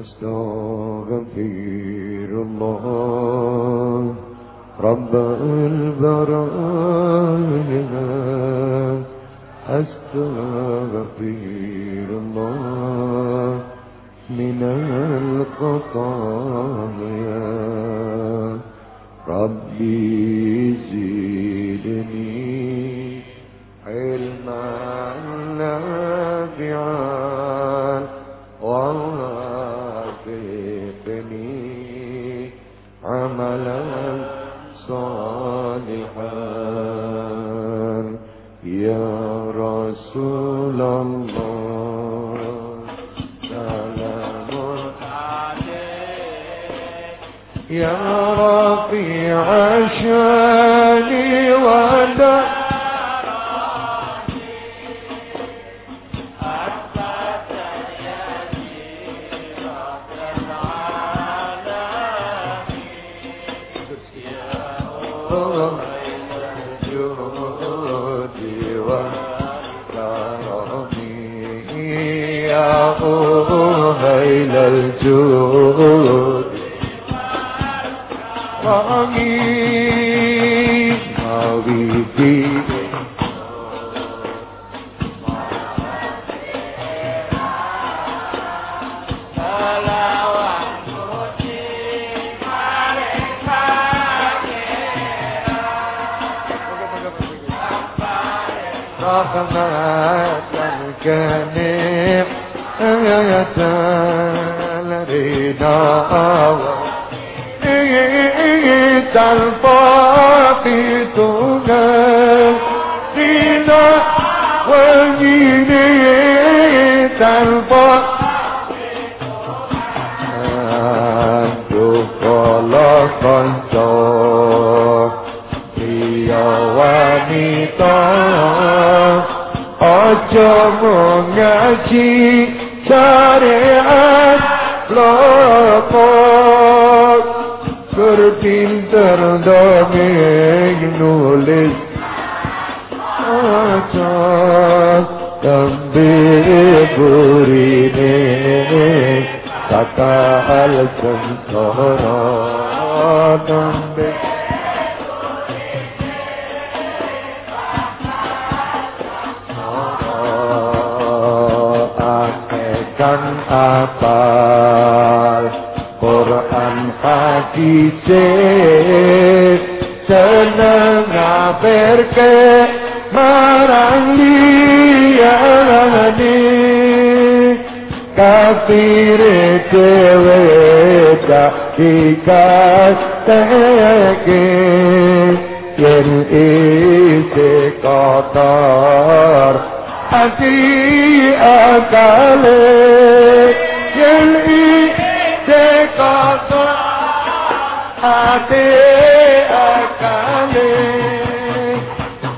أستغفر الله رب البرايا أستغفر الله من الخطايا. ربي زدني يا رفيع الشان ولا إلى الجود. رحمة كنيم tanpa Mengaji syariat lopok Berpinter dongeng nulis Acak Tambil burine Kata al-sentara dice seneng ngaperke marang liyane kafir dewe dikas teke. Yen ise kotor hati akale. Yen ise kotor hati akale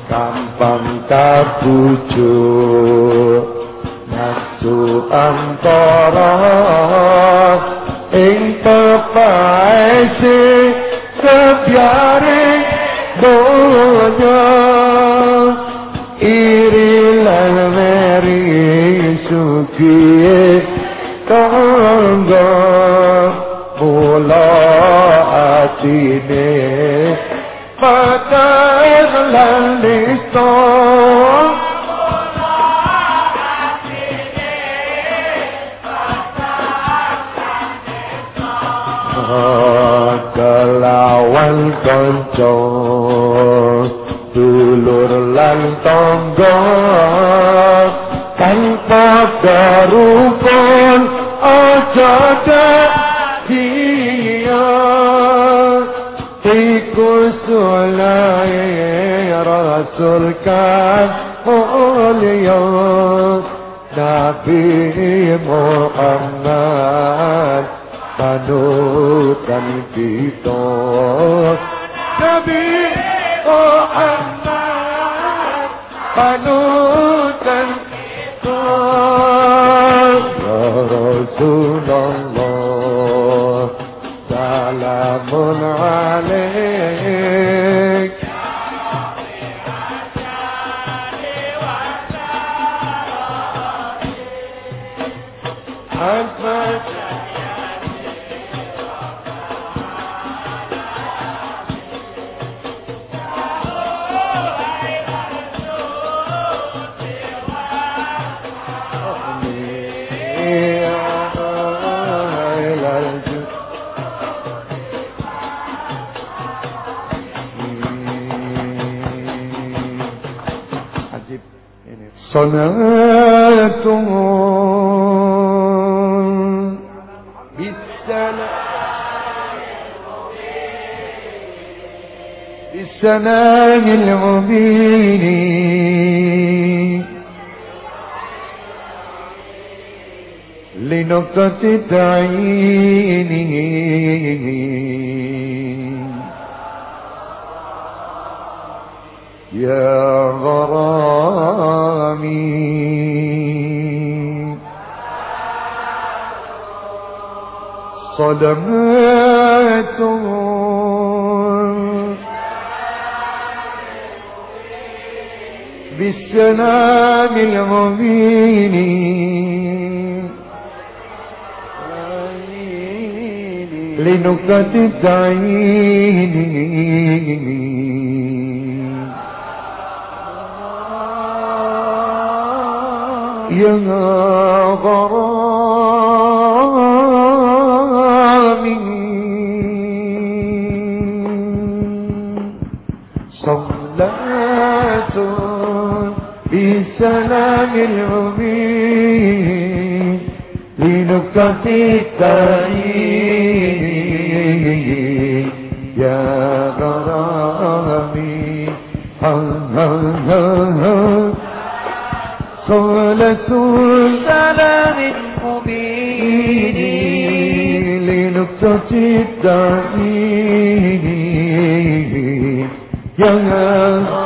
gampang kabujuk. Nafsu antara ing pepaese atine patah lan lisan kelawan konco dulur lan tangga tanpa darukun aja rasul kan mulia Nabi Muhammad panutan kita Nabi Muhammad panutan kita Ya Rasulullah صنعتم بالسلام بالسلام المبين لنقطة تعينه يا صدمات بالسلام المبين لنكت التعيين يا غرامي الحق المبين لنقطة التعيين يا غرامي صلة سلام المبين. لنقطة التعيين يا غرامي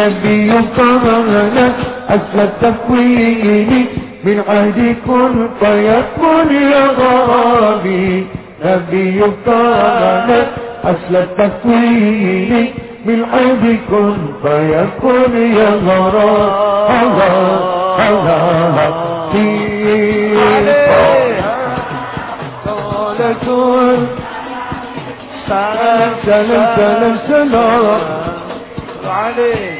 النبي قال أسلى التكوين من عهد كن يا غرامي. نبي قال أسلى التكوين من عهد كن فيكون يا غرامي. الله الله دولة سلام سلام سلام. عليه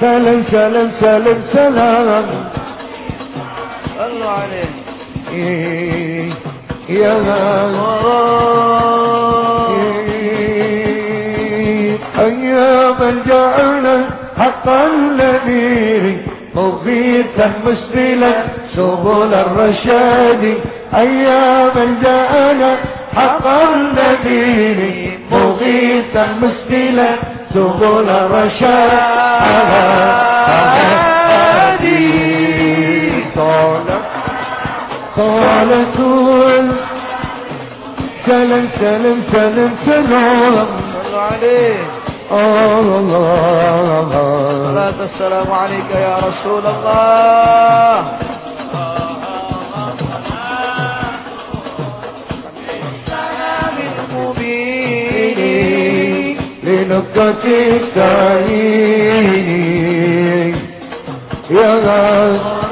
سلام سلام سلام سلام. صلوا عليه يا أيام جعلنا حقا النذير مغيثا مسبلا سبل الرشاد. أيام جعلنا حقا النذير مغيثا مسبلا سبل الرشاد على هادي طالت طالت سلم سلم سلم سلام صلوا عليه الله الله الله السلام عليك يا رسول الله. نقطة الثاني يا غالي.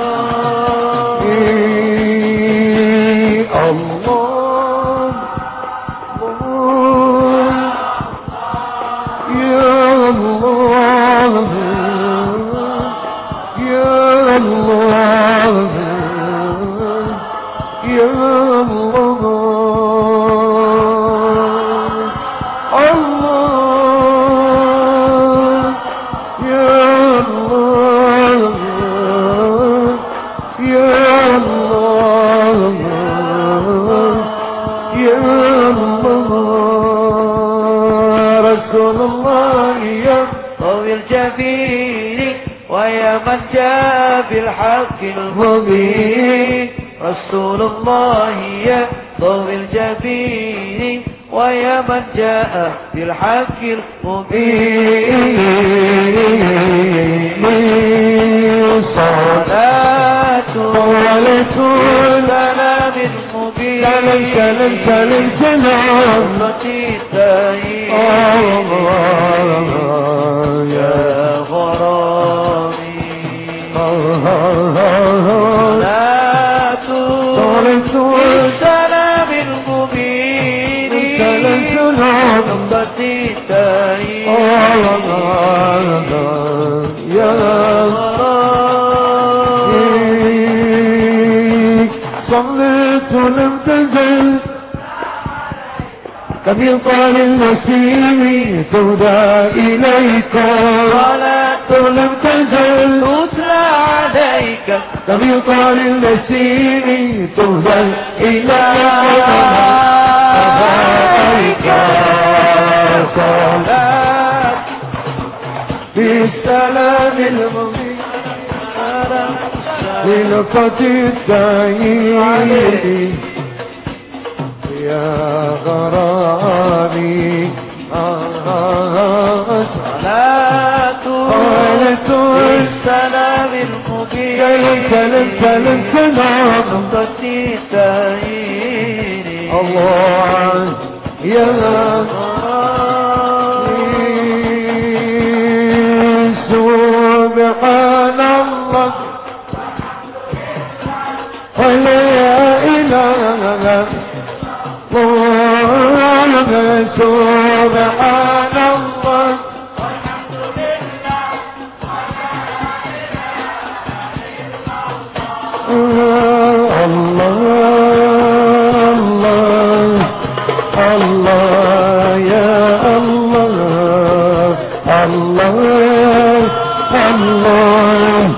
الله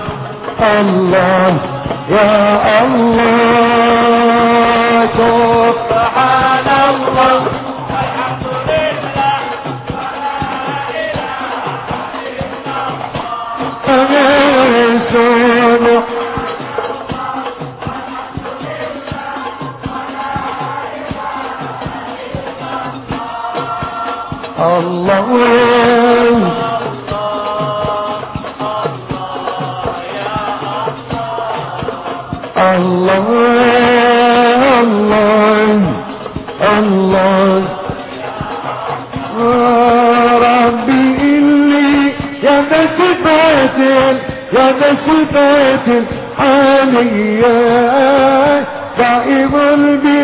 الله يا الله. سبحان الله. صفات حالية دائم البيت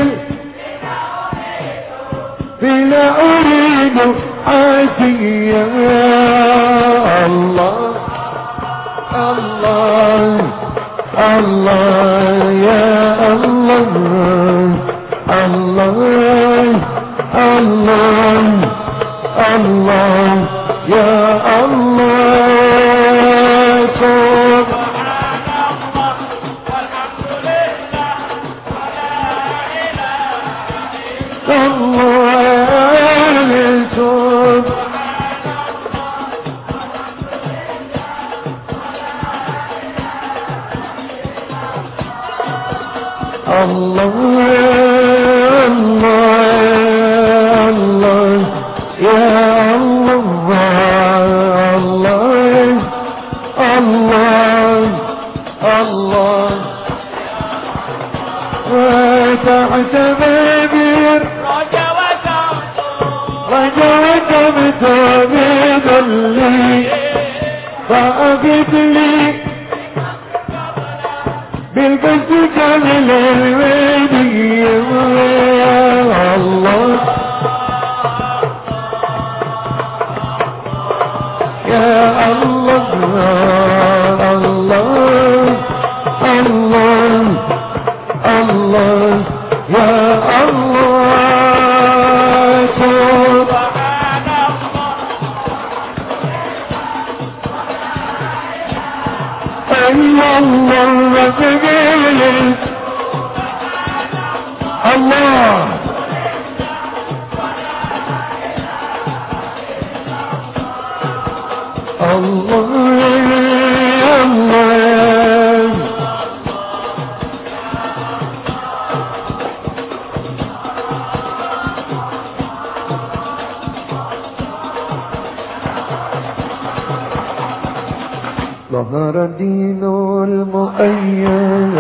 ظهر الدين المؤيد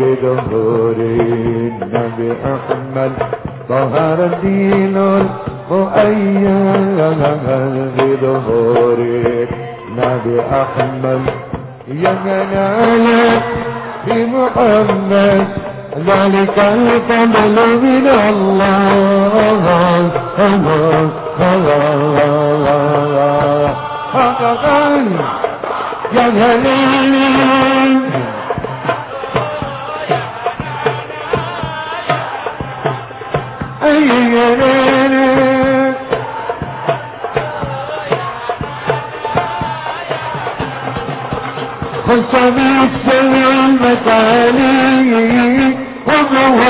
بظهور النبي أحمد. ظهر الدين المؤيد بظهور النبي أحمد. يا جلالة محمد ذلك الفضل من الله. الله الله الله الله يا جليلي أي جليلي خصمي السلام متعالي وهو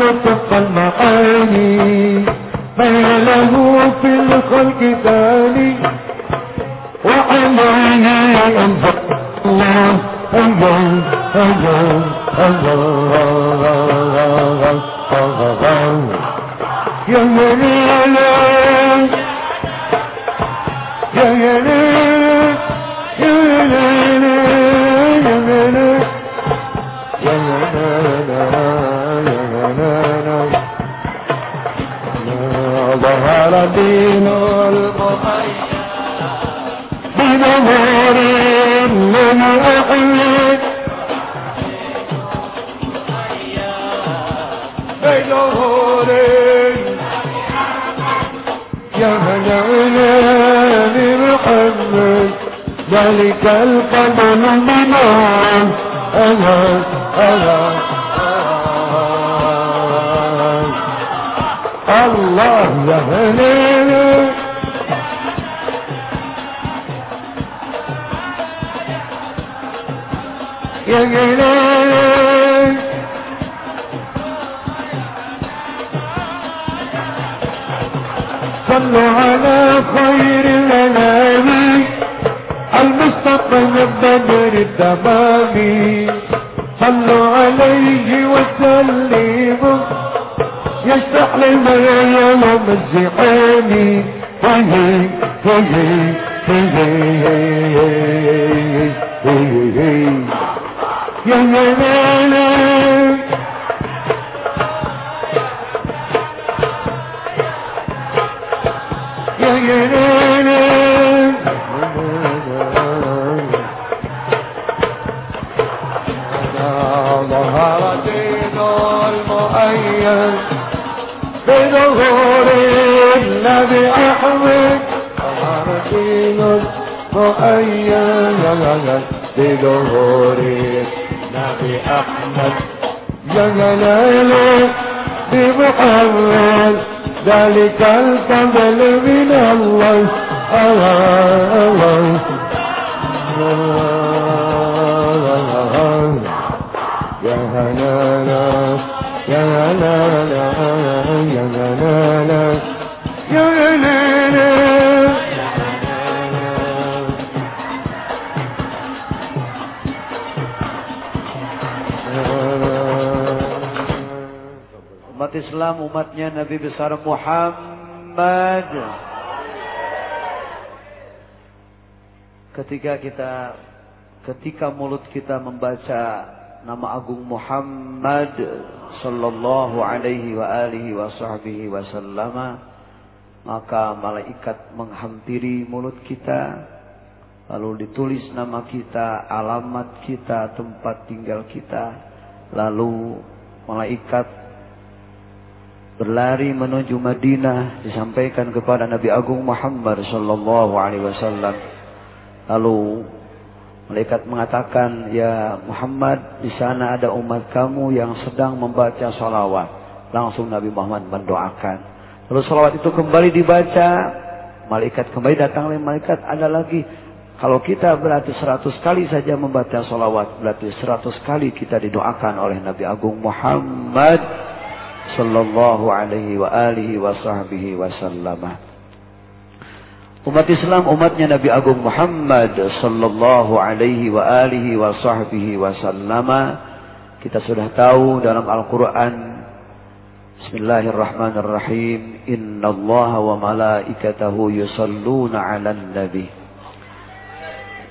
لطف المعاني ما له في الخلق تالي وعلاني أنفر الله الله الله الله يا يليل يا يليل يا يليل يا يليل يا يليل ظهر دين الحين بلورين يا هلا محمد ذلك القدم المنام أنا التمام صلوا عليه وسلموا. يشرح لنا يوم الزحام هي هي هي هي يا. دين المؤيد بظهور النبي أحمد يا جلاله بمحمد ذلك الفضل من الله الله الله يا هلالا يا هلالا يا هلالا يا هلالا Umat Islam, umatnya Nabi besar Muhammad. Ketika kita, ketika mulut kita membaca nama agung Muhammad sallallahu alaihi wa alihi wa sahbihi wasallam, maka malaikat menghampiri mulut kita, lalu ditulis nama kita, alamat kita, tempat tinggal kita, lalu malaikat berlari menuju Madinah disampaikan kepada Nabi Agung Muhammad sallallahu alaihi wasallam. Lalu malaikat mengatakan, "Ya Muhammad, di sana ada umat kamu yang sedang membaca salawat." Langsung Nabi Muhammad mendoakan. Lalu salawat itu kembali dibaca, malaikat kembali datang oleh malaikat ada lagi. Kalau kita berarti seratus kali saja membaca salawat, berarti seratus kali kita didoakan oleh Nabi Agung Muhammad sallallahu alaihi wa alihi wa sahbihi wasallam. Umat Islam umatnya Nabi Agung Muhammad sallallahu alaihi wa alihi wa sahbihi wasallam. Kita sudah tahu dalam Al-Qur'an Bismillahirrahmanirrahim Innallaha wa malaikatahu yusalluna 'alan nabi.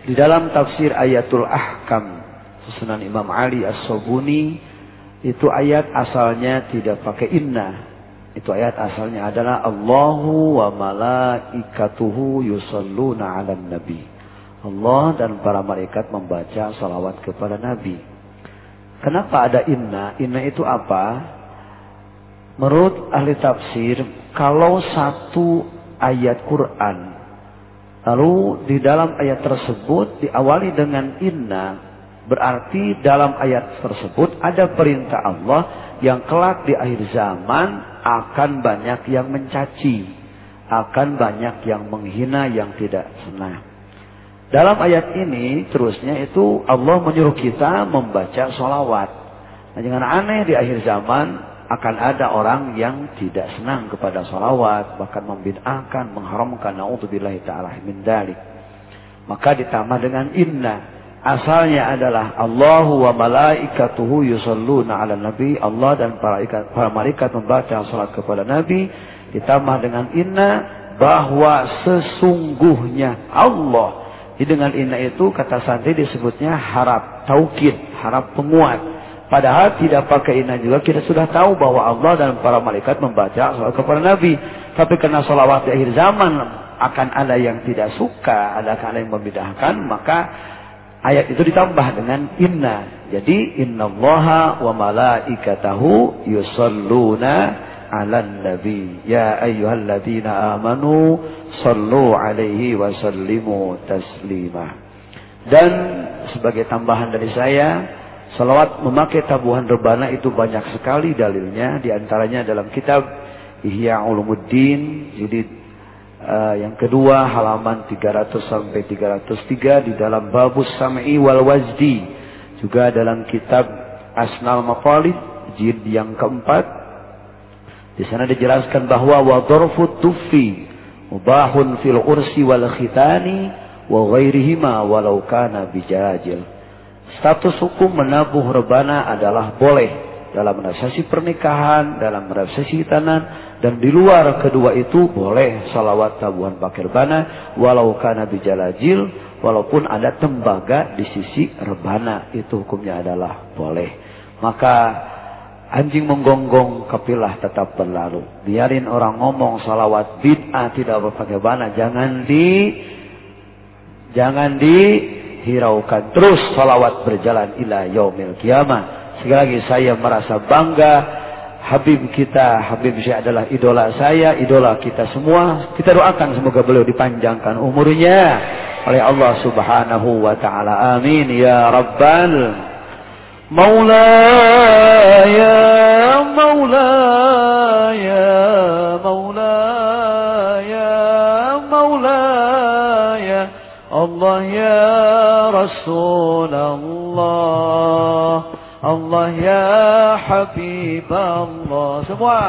Di dalam tafsir Ayatul Ahkam Susunan Imam Ali As-Sobuni Itu ayat asalnya tidak pakai inna. Itu ayat asalnya adalah Allahu wa malaikatuhu yusalluna ala nabi. Allah dan para malaikat membaca salawat kepada Nabi. Kenapa ada inna? Inna itu apa? Menurut ahli tafsir, kalau satu ayat Quran, lalu di dalam ayat tersebut diawali dengan inna, berarti dalam ayat tersebut ada perintah Allah yang kelak di akhir zaman akan banyak yang mencaci, akan banyak yang menghina yang tidak senang. Dalam ayat ini terusnya itu Allah menyuruh kita membaca sholawat. Nah, jangan aneh di akhir zaman akan ada orang yang tidak senang kepada sholawat. Bahkan membid'ahkan, mengharamkan. Na'udzubillahi ta'ala min dalik. Maka ditambah dengan inna. Asalnya adalah Allahu wa malaikatuhu yusalluna ala nabi. Allah dan para, ikat, para malaikat membaca salat kepada nabi. Ditambah dengan inna bahwa sesungguhnya Allah jadi dengan inna itu kata santri disebutnya harap, taukid, harap penguat. Padahal tidak pakai inna juga kita sudah tahu bahwa Allah dan para malaikat membaca salat kepada Nabi. Tapi karena salawat di akhir zaman akan ada yang tidak suka, ada yang membidahkan, maka ayat itu ditambah dengan inna. Jadi inna allaha wa malaikatahu yusalluna ala nabi. Ya ayyuhalladzina amanu sallu alaihi wa sallimu taslima. Dan sebagai tambahan dari saya salawat memakai tabuhan rebana itu banyak sekali dalilnya. Di antaranya dalam kitab Ihya Ulumuddin jilid uh, yang kedua halaman 300 sampai 303 di dalam babus sam'i wal wajdi juga dalam kitab Asnal Maqalid jilid yang keempat di sana dijelaskan bahwa wa darfu tufi mubahun fil ursi wal khitani wa ghairihima walau kana bijajil. Status hukum menabuh rebana adalah boleh dalam resepsi pernikahan, dalam resepsi tanan, dan di luar kedua itu boleh salawat tabuhan pakai rebana walau kana bijalajil walaupun ada tembaga di sisi rebana itu hukumnya adalah boleh. Maka Anjing menggonggong kapilah tetap berlalu. Biarin orang ngomong salawat bid'ah tidak berpakai bana. Jangan di jangan dihiraukan. Terus salawat berjalan ila yaumil kiamat. Sekali lagi saya merasa bangga. Habib kita, Habib Syekh adalah idola saya, idola kita semua. Kita doakan semoga beliau dipanjangkan umurnya oleh Allah Subhanahu wa taala. Amin ya rabbal Maula ya Maula ya Maula ya Maula ya Allah ya Rasulullah الله يا حبيب الله semua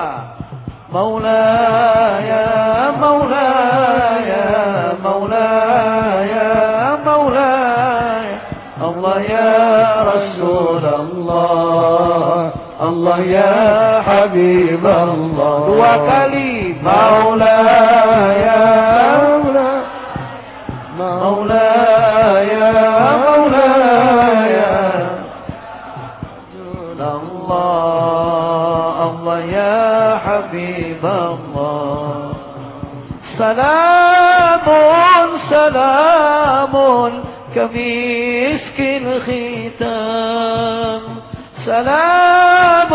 مولاي يا مولاي يا مولاي يا مولاي الله يا رسول الله الله يا حبيب الله وكلي مولاي مولاي سلام سلام كمسك الختام. سلام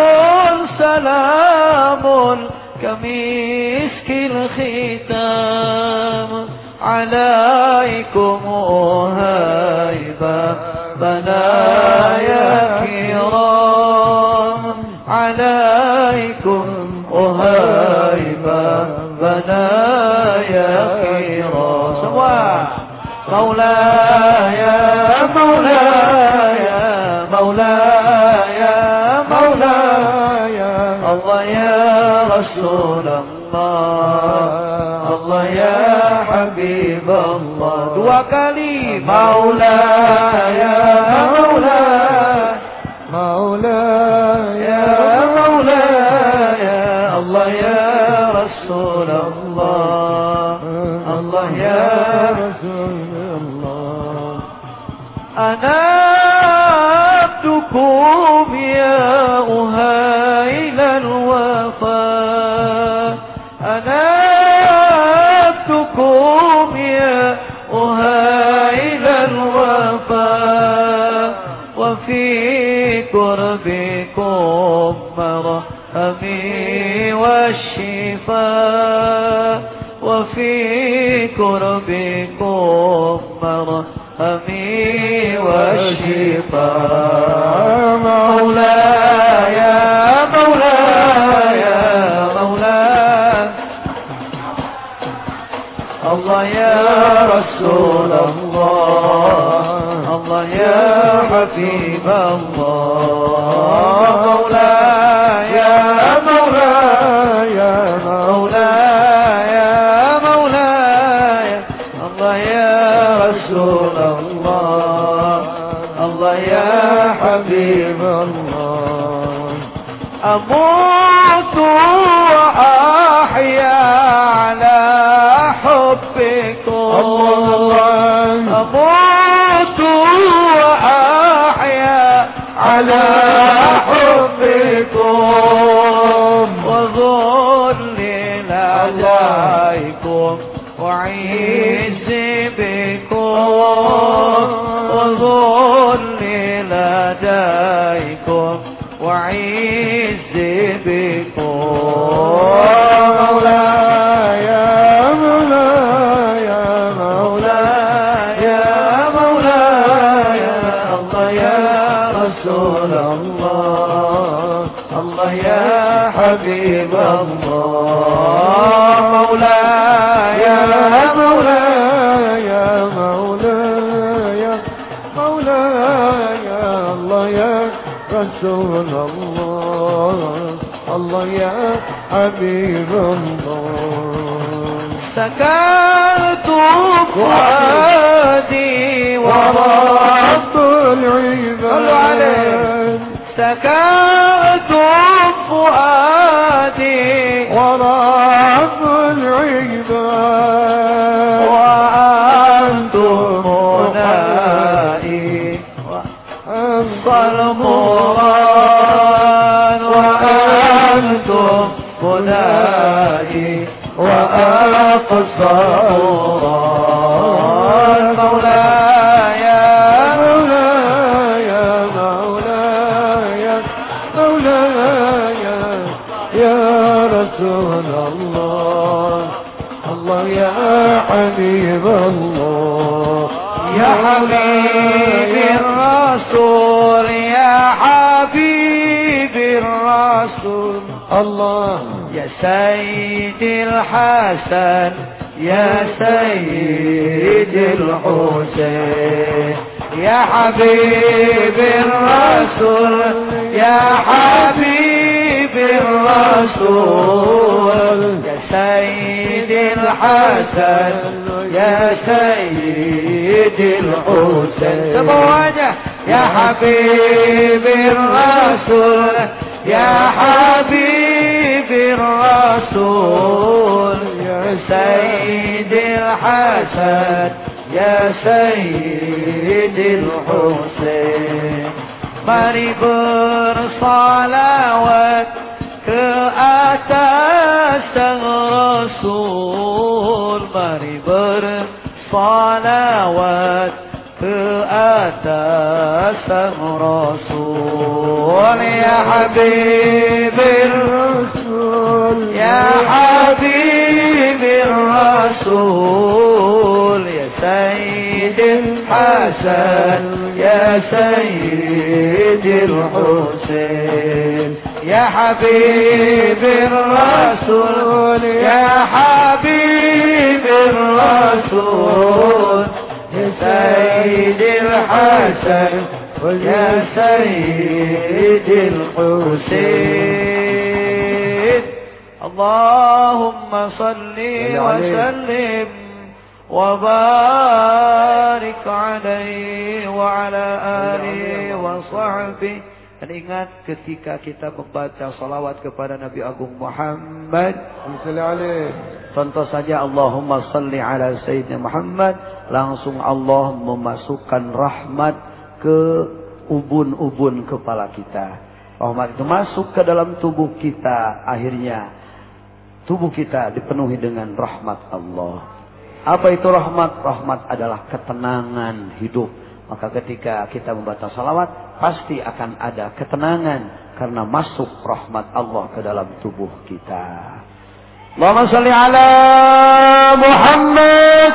سلام كمسك الختام. عليكم هيبة بنايا مولاي مولاي مولاي مولاي. الله يا رسول الله الله يا حبيب الله. dua kali مولاي حبيب الله. سكنت فؤادي ورب العباد. سكنت الله. يا سيدي الحسن يا سيدي الحسين يا حبيبي الرسول يا حبيبي الرسول. يا سيدي الحسن يا سيدي الحسين. يا حبيبي الرسول. عرفت يا سيد الحسين. مريبر صلوات كأتاس الرسول مريبر صلوات كأتاس الرسول يا حبيب الحسين. يا حبيب الرسول يا حبيب الرسول يا سيد الحسن يا سيد ketika kita membaca salawat kepada Nabi Agung Muhammad. Contoh saja Allahumma salli ala Sayyidina Muhammad. Langsung Allah memasukkan rahmat ke ubun-ubun kepala kita. Rahmat itu masuk ke dalam tubuh kita akhirnya. Tubuh kita dipenuhi dengan rahmat Allah. Apa itu rahmat? Rahmat adalah ketenangan hidup. Maka ketika kita membaca salawat, pasti akan ada ketenangan karena masuk rahmat Allah ke dalam tubuh kita. Allahumma salli ala Muhammad.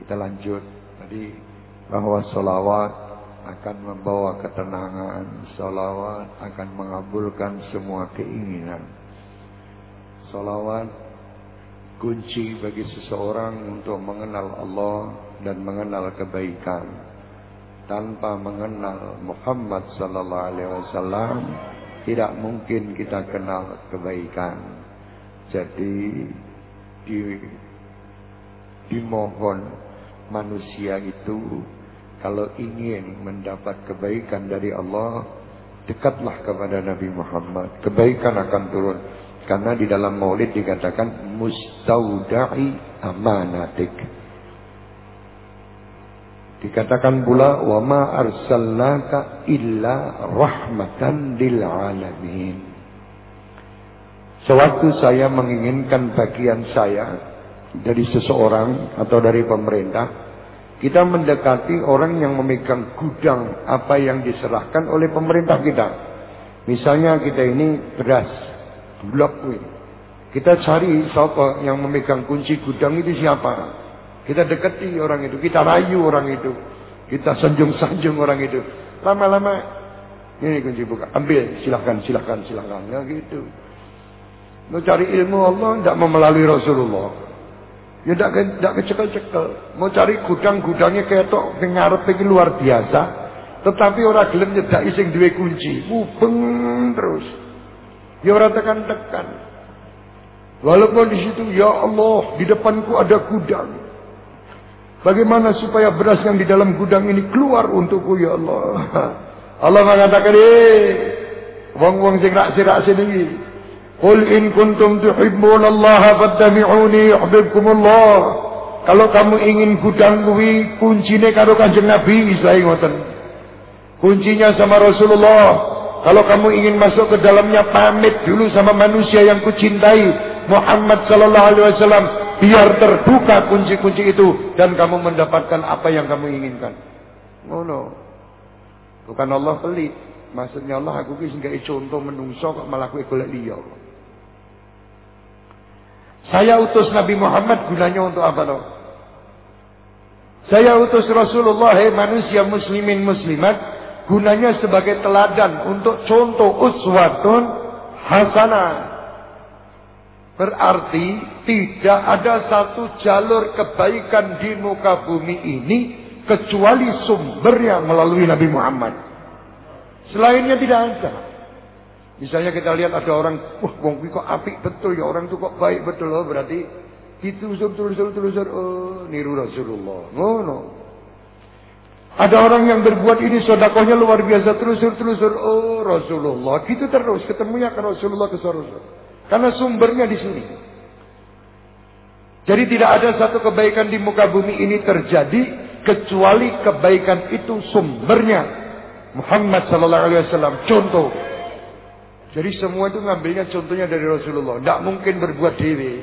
Kita lanjut tadi bahwa solawat akan membawa ketenangan, solawat akan mengabulkan semua keinginan. Solawat kunci bagi seseorang untuk mengenal Allah dan mengenal kebaikan. Tanpa mengenal Muhammad sallallahu alaihi wasallam tidak mungkin kita kenal kebaikan. Jadi di dimohon manusia itu kalau ingin mendapat kebaikan dari Allah dekatlah kepada Nabi Muhammad. Kebaikan akan turun. Karena di dalam maulid dikatakan mustauda'i amanatik. Dikatakan pula wa ma arsalnaka illa rahmatan lil alamin. Sewaktu saya menginginkan bagian saya dari seseorang atau dari pemerintah, kita mendekati orang yang memegang gudang apa yang diserahkan oleh pemerintah kita. Misalnya kita ini beras, blok ini. Kita cari siapa yang memegang kunci gudang itu siapa. Kita dekati orang itu, kita rayu orang itu. Kita sanjung-sanjung orang itu. Lama-lama ini kunci buka, ambil, silahkan, silahkan, silahkan. Ya gitu. Mau cari ilmu Allah tidak melalui Rasulullah. Ya tidak kecekel-cekel. Mau cari gudang-gudangnya kayak tok ngarep ini luar biasa. Tetapi orang gelem nyedak ising dua kunci. Mubeng terus. Ya orang tekan-tekan. Walaupun di situ, ya Allah, di depanku ada gudang. Bagaimana supaya beras yang di dalam gudang ini keluar untukku, ya Allah. Allah mengatakan, eh, wong-wong sing rak-sirak sini. Qul in kuntum tuhibbun Allah fattabi'uni yuhibbukumullah. Kalau kamu ingin gudang kuwi kuncinya karo Kanjeng Nabi istilahnya ngoten. Kuncinya sama Rasulullah. Kalau kamu ingin masuk ke dalamnya pamit dulu sama manusia yang kucintai Muhammad sallallahu alaihi wasallam biar terbuka kunci-kunci itu dan kamu mendapatkan apa yang kamu inginkan. Oh no. Bukan Allah pelit. Maksudnya Allah aku ki sing contoh menungso kok malah golek liya. Saya utus Nabi Muhammad gunanya untuk apa loh? Saya utus Rasulullah, hey manusia muslimin muslimat gunanya sebagai teladan untuk contoh uswatun hasanah. Berarti tidak ada satu jalur kebaikan di muka bumi ini kecuali sumbernya melalui Nabi Muhammad. Selainnya tidak ada. Misalnya kita lihat ada orang, wah wong kok apik betul ya orang itu kok baik betul loh berarti itu telusur telusur telusur oh niru Rasulullah. No no. Ada orang yang berbuat ini sodakohnya luar biasa telusur-telusur. Oh Rasulullah. Gitu terus ketemunya ke Rasulullah ke Rasulullah. Karena sumbernya di sini. Jadi tidak ada satu kebaikan di muka bumi ini terjadi kecuali kebaikan itu sumbernya Muhammad sallallahu alaihi wasallam. Contoh. Jadi semua itu ngambilnya contohnya dari Rasulullah. Tidak mungkin berbuat diri.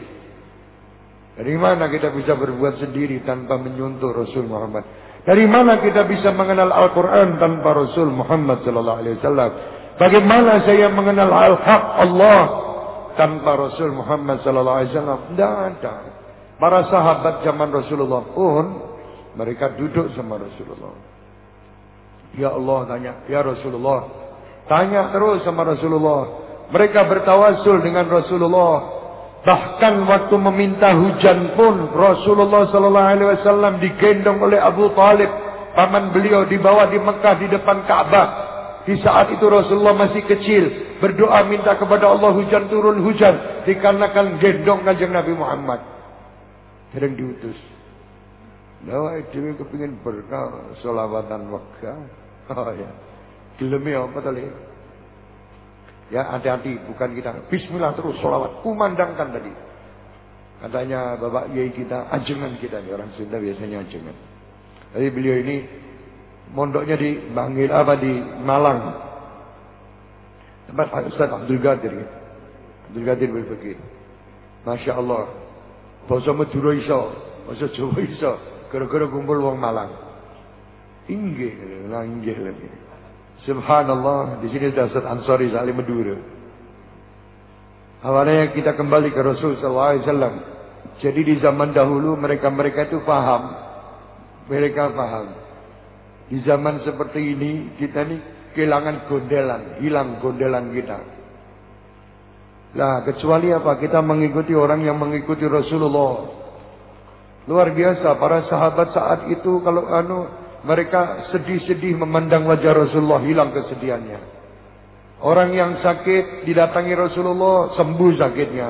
Dari mana kita bisa berbuat sendiri tanpa menyuntuh Rasul Muhammad? Dari mana kita bisa mengenal Al-Quran tanpa Rasul Muhammad Sallallahu Alaihi Wasallam? Bagaimana saya mengenal Al-Haq Allah tanpa Rasul Muhammad Sallallahu Alaihi Wasallam? Tidak ada. Para sahabat zaman Rasulullah pun mereka duduk sama Rasulullah. Ya Allah tanya, ya Rasulullah. Tanya terus sama Rasulullah. Mereka bertawasul dengan Rasulullah. Bahkan waktu meminta hujan pun Rasulullah sallallahu alaihi wasallam digendong oleh Abu Talib, paman beliau dibawa di Mekah di depan Ka'bah. Di saat itu Rasulullah masih kecil, berdoa minta kepada Allah hujan turun hujan dikarenakan gendong kanjeng Nabi Muhammad. Sering diutus. Nah, itu kepingin berkah solawatan Mekah. Oh ya. Gelemi apa tadi? Ya hati-hati bukan kita. Bismillah terus sholawat. Kumandangkan tadi. Katanya Bapak Yai kita, ajengan kita nih orang Sunda biasanya ajengan. Tapi beliau ini mondoknya di Bangil apa di Malang. Tempat Ustaz Abdul Qadir. Abdul Qadir berpikir. Masya Allah. Basa Madura iso, basa Jawa iso, gara-gara kumpul wong Malang. Inggih, lah inggih lagi. Subhanallah, di sini dasar Ansari saling Madura. Awalnya kita kembali ke Rasul sallallahu alaihi wasallam. Jadi di zaman dahulu mereka-mereka itu paham. Mereka paham. Di zaman seperti ini kita nih kehilangan gondelan, hilang gondelan kita. Nah, kecuali apa? Kita mengikuti orang yang mengikuti Rasulullah. Luar biasa para sahabat saat itu kalau anu mereka sedih-sedih memandang wajah Rasulullah hilang kesedihannya. Orang yang sakit didatangi Rasulullah sembuh sakitnya.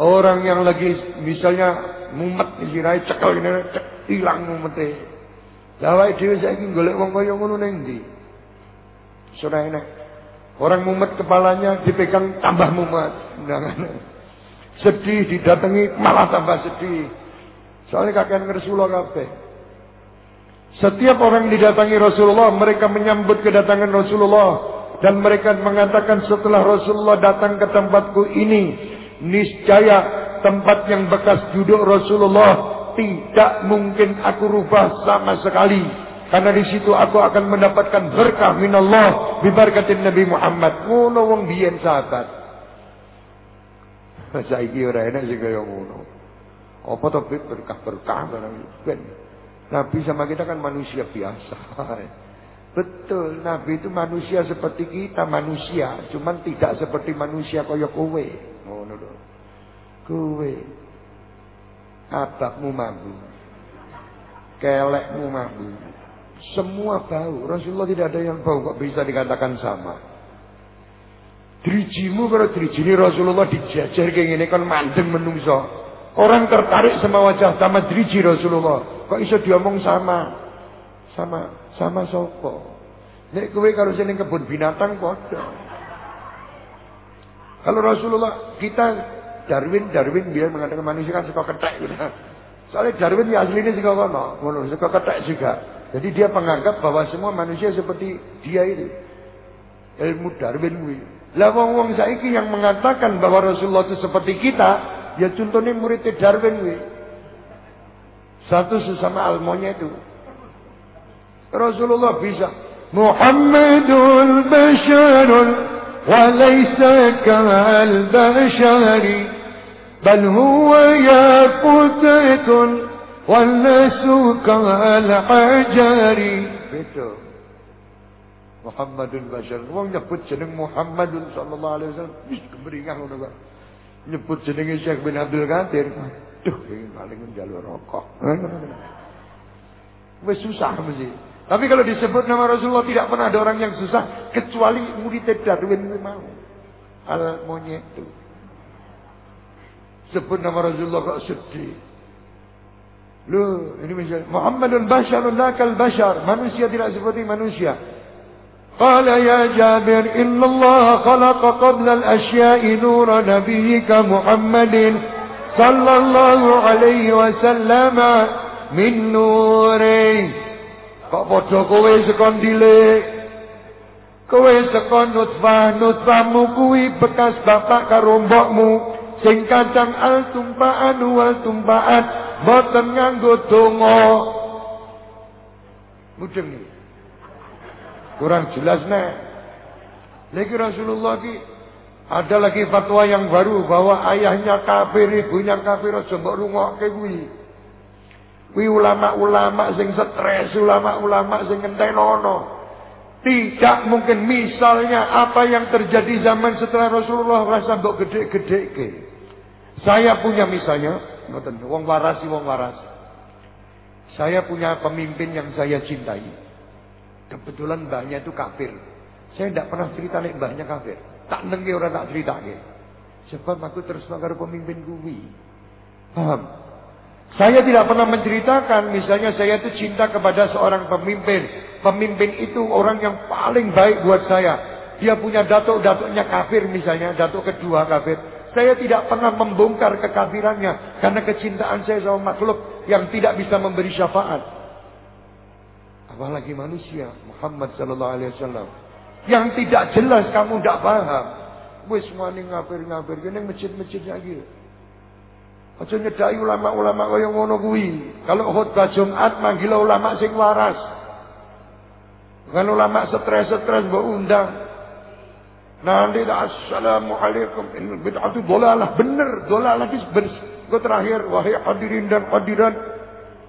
Orang yang lagi misalnya mumet isirai cekel ini cek hilang mumete. Lah dia saya ingin golek wong kaya ngono ning ndi? Orang mumet kepalanya dipegang tambah mumet. Sedih didatangi malah tambah sedih. Soalnya kakek Rasulullah kabeh. Setiap orang didatangi Rasulullah, mereka menyambut kedatangan Rasulullah dan mereka mengatakan setelah Rasulullah datang ke tempatku ini, niscaya tempat yang bekas duduk Rasulullah tidak mungkin aku rubah sama sekali. Karena di situ aku akan mendapatkan berkah minallah bibarkatin Nabi Muhammad. Ngono wong biyen sahabat. Saiki ora enak sih kaya ngono. Apa to berkah-berkah barang ben. Nabi sama kita kan manusia biasa. Betul, Nabi itu manusia seperti kita, manusia, cuman tidak seperti manusia kaya kowe. Ngono lho. Kowe abakmu mampu. Kelekmu mampu. Semua bau. Rasulullah tidak ada yang bau kok bisa dikatakan sama. Drijimu kalau drijini Rasulullah dijajar kayak gini kan mandeng menungso. Orang tertarik sama wajah sama driji Rasulullah. Kok iso diomong sama? Sama sama sopo. Nek kowe kalau sini kebun binatang padha. Kalau Rasulullah kita Darwin Darwin dia mengatakan manusia kan suka ketek gitu. Soalnya Darwin ya aslinya juga kono, ngono suka ketek juga. Jadi dia menganggap bahwa semua manusia seperti dia itu. Ilmu Darwin kuwi. Lah wong-wong saiki yang mengatakan bahwa Rasulullah itu seperti kita, ya contohnya murid Darwin kuwi. Satu sesama almonya itu. Rasulullah bisa Muhammadul basharun kal bashari bal huwa yaqutatun والناس كالحجر Beda. Muhammadun Bashar. Wong nyebut jeneng Muhammadun sallallahu alaihi wasallam wis kemringan ngono kok. Nyebut jenenge Syekh bin Abdul Qadir. Duh, ini paling njaluk rokok. Wis susah mesti. Tapi kalau disebut nama Rasulullah tidak pernah ada orang yang susah kecuali murid Darwin mau. Al monyet itu. Sebut nama Rasulullah kok sedih. Loh, ini misalnya Muhammadun basyarun lakal basyar. Manusia tidak seperti manusia. Qala ya Jabir, inna Allah khalaqa qabla al-asya'i nura nabiyyika Muhammadin sallallahu alaihi wasallam min nuri. Kok padha kowe sekon dilek? Kowe sekon nutfah, nutfahmu kuwi bekas bapak karo mbokmu sing kacang al tumpaan wal tumpaan Mboten nganggo donga. Mudeng Kurang jelas nek. Lagi Rasulullah ki ada lagi fatwa yang baru bahwa ayahnya kafir, ibunya kafir, mbok rungokke kuwi. Kuwi ulama-ulama sing stres, ulama-ulama sing ngentenono. Tidak mungkin misalnya apa yang terjadi zaman setelah Rasulullah rasa mbok gede-gede ke. Saya punya misalnya Ngoten, wong waras wong waras. Saya punya pemimpin yang saya cintai. Kebetulan mbahnya itu kafir. Saya tidak pernah cerita nek mbahnya kafir. Tak nengke orang tak cerita ke. Sebab aku terus mengaruh pemimpin kuwi. Paham? Saya tidak pernah menceritakan misalnya saya itu cinta kepada seorang pemimpin. Pemimpin itu orang yang paling baik buat saya. Dia punya datuk-datuknya kafir misalnya, datuk kedua kafir. Saya tidak pernah membongkar kekafirannya karena kecintaan saya sama makhluk yang tidak bisa memberi syafaat. Apalagi manusia Muhammad sallallahu alaihi wasallam yang tidak jelas kamu tidak paham. Wis mani ngafir-ngafir kene masjid-masjid lagi. Aja nyedai ulama-ulama kaya ngono kuwi. Kalau khutbah Jumat manggil ulama sing waras. Bukan ulama stres-stres mbok undang. Nanti assalamualaikum ini bid'atu dolalah bener dolalah itu Gue terakhir wahai hadirin dan hadirat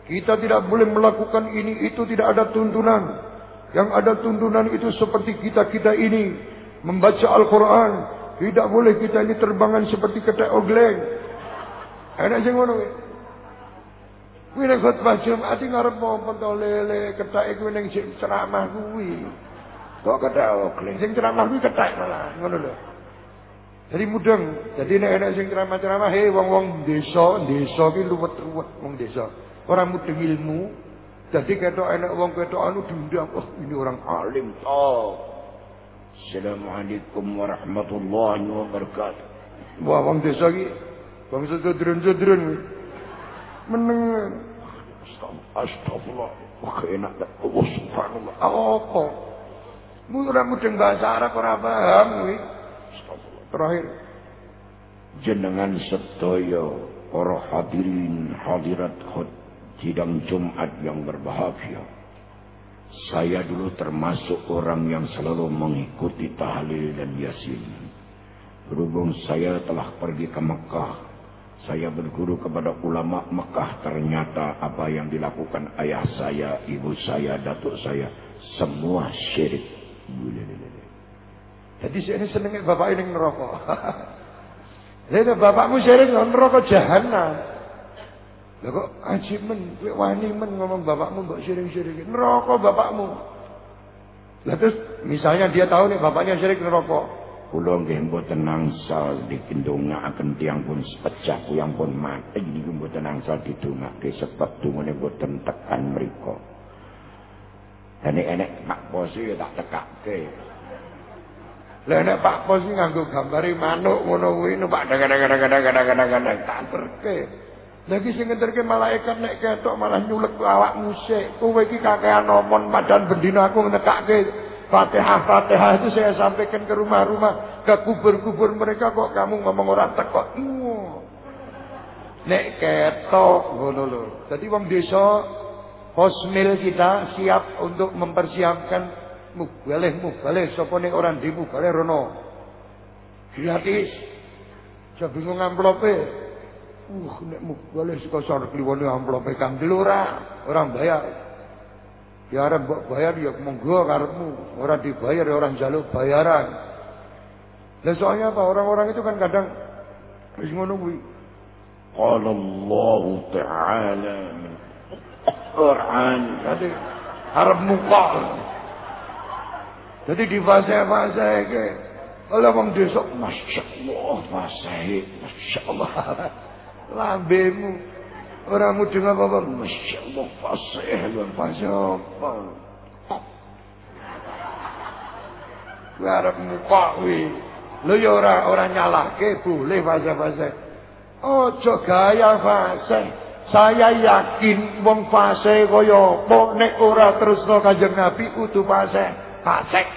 kita tidak boleh melakukan ini itu tidak ada tuntunan. Yang ada tuntunan itu seperti kita-kita ini membaca Al-Quran. Tidak boleh kita ini terbangan seperti ketek ogleng. Enak sing ngono kuwi. Nek khotbah Jumat ngarep apa to lele kethake kuwi ning ceramah kuwi. Kok kethak okling sing ceramah kuwi kethak malah ngono lho. Jadi mudeng. Jadi nek enak sing ceramah-ceramah he wong-wong desa, desa ki luwet-luwet wong desa. Ora mudeng ilmu. Jadi ketok enak wong ketok anu diundang, oh ini orang alim toh. Assalamualaikum warahmatullahi wabarakatuh. Wah wong desa ki Bangsa jodron-jodron. Meneng. Astagfirullah. Wah enak. Oh subhanallah. Apa? Murah mudeng bahasa Arab ora paham kuwi. Astagfirullah. Terakhir. Jenengan sedaya para hadirin hadirat sidang Jumat yang berbahagia. Saya dulu termasuk orang yang selalu mengikuti tahlil dan yasin. Berhubung saya telah pergi ke Mekah saya berguru kepada ulama Mekah ternyata apa yang dilakukan ayah saya, ibu saya, datuk saya semua syirik. Jadi saya ini senengnya bapak ini ngerokok. Jadi bapakmu syirik ngerokok jahanam. Lah kok ajib men, wani men ngomong bapakmu mbok syirik-syirik. Neraka bapakmu. Lah terus misalnya dia tahu nih bapaknya syirik neraka. Kula nggih mboten nangsal dikendongakaken tiyang pun pecah kuyang pun mati niku mboten nangsal didongake sebab dungane mboten tekan mriku. Dene enek Pak Posi ya tak tekake. Lah nek Pak Posi nganggo gambare manuk ngono kuwi numpak kadang-kadang tak terke. Lagi sing ngenterke malaikat nek ketok malah nyulek awakmu sik. Kowe iki kakean omon padan bendina aku ngetekake Fatihah-Fatihah itu saya sampaikan ke rumah-rumah, ke kubur-kubur mereka kok kamu ngomong orang teko. Nek ketok ngono lho. Dadi wong desa hosmil kita siap untuk mempersiapkan mubalih mubalih sapa ning ora ndi mubalih rono. Gratis. Aja bingung amplope. Uh nek mubalih saka sor kliwone amplope kang ora, ora bayar. Ya arep mbok bayar ya monggo karepmu. Ora dibayar ya orang jaluk bayaran. Lah soalnya apa? Orang-orang itu kan kadang wis ngono kuwi. Qala Allah Ta'ala Quran. Jadi arep muka. Jadi di fase-fase iki oleh wong desa masyaallah fase masyaallah lambemu Orang mudeng apa-apa. Masya Allah fasih. Luar fasih apa. Gue harap muka wi. Lu ya orang orang nyalahke boleh fasih-fasih. Ojo gaya fasih. Saya yakin wong fase kaya apa nek ora terusno Kanjeng Nabi kudu fase. Fasik.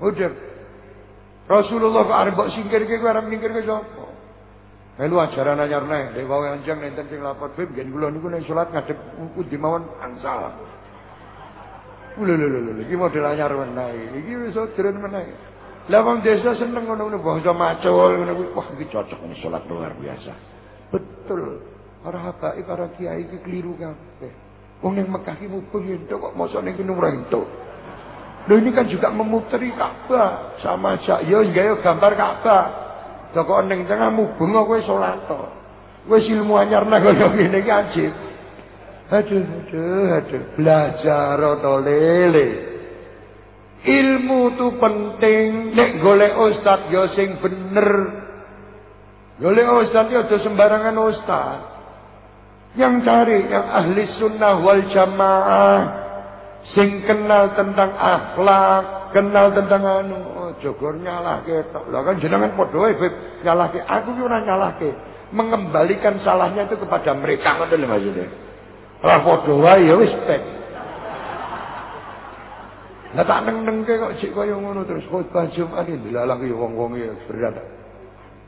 Udah. Rasulullah arep singkirke kowe arep nyingkirke sapa? Melu ajaran anyar neh, dek wae anjang nenten sing lapor bib gen kula niku nek salat ngadep pundi mawon angsal. Lho lho lho lho iki model anyar. Iki wis odren meneh. Lah wong desa seneng ngono-ngono bangsa macul ngono kuwi. Wah iki cocok nek salat luar biasa. Betul. Para habaib para kiai iki keliru kabeh. Wong ning Mekah iki mubeng ento kok mosok ning kene ora ento. Lho ini kan juga memuteri Ka'bah sama aja. Yo gawe gambar Ka'bah. Joko ning tengah mubeng kowe salat to. Wis ilmu anyar nang kaya ngene iki ajib. Aduh, aduh, aduh, belajar to lele. Ilmu tu penting nek golek ustaz yo sing bener. Golek ustaz yo aja sembarangan ustaz. Yang cari yang ahli sunnah wal jamaah sing kenal tentang akhlak, kenal tentang anu jogor nyalahke tok. Lah kan jenengan padha wae Beb nyalahke. Aku ki ora nyalahke. Mengembalikan salahnya itu kepada mereka ngoten lho maksudnya. Lah padha wae ya wis pek. Lah tak neng-nengke kok sik kaya ngono terus khotbah Jumat iki dilalang ya wong-wong ya berat.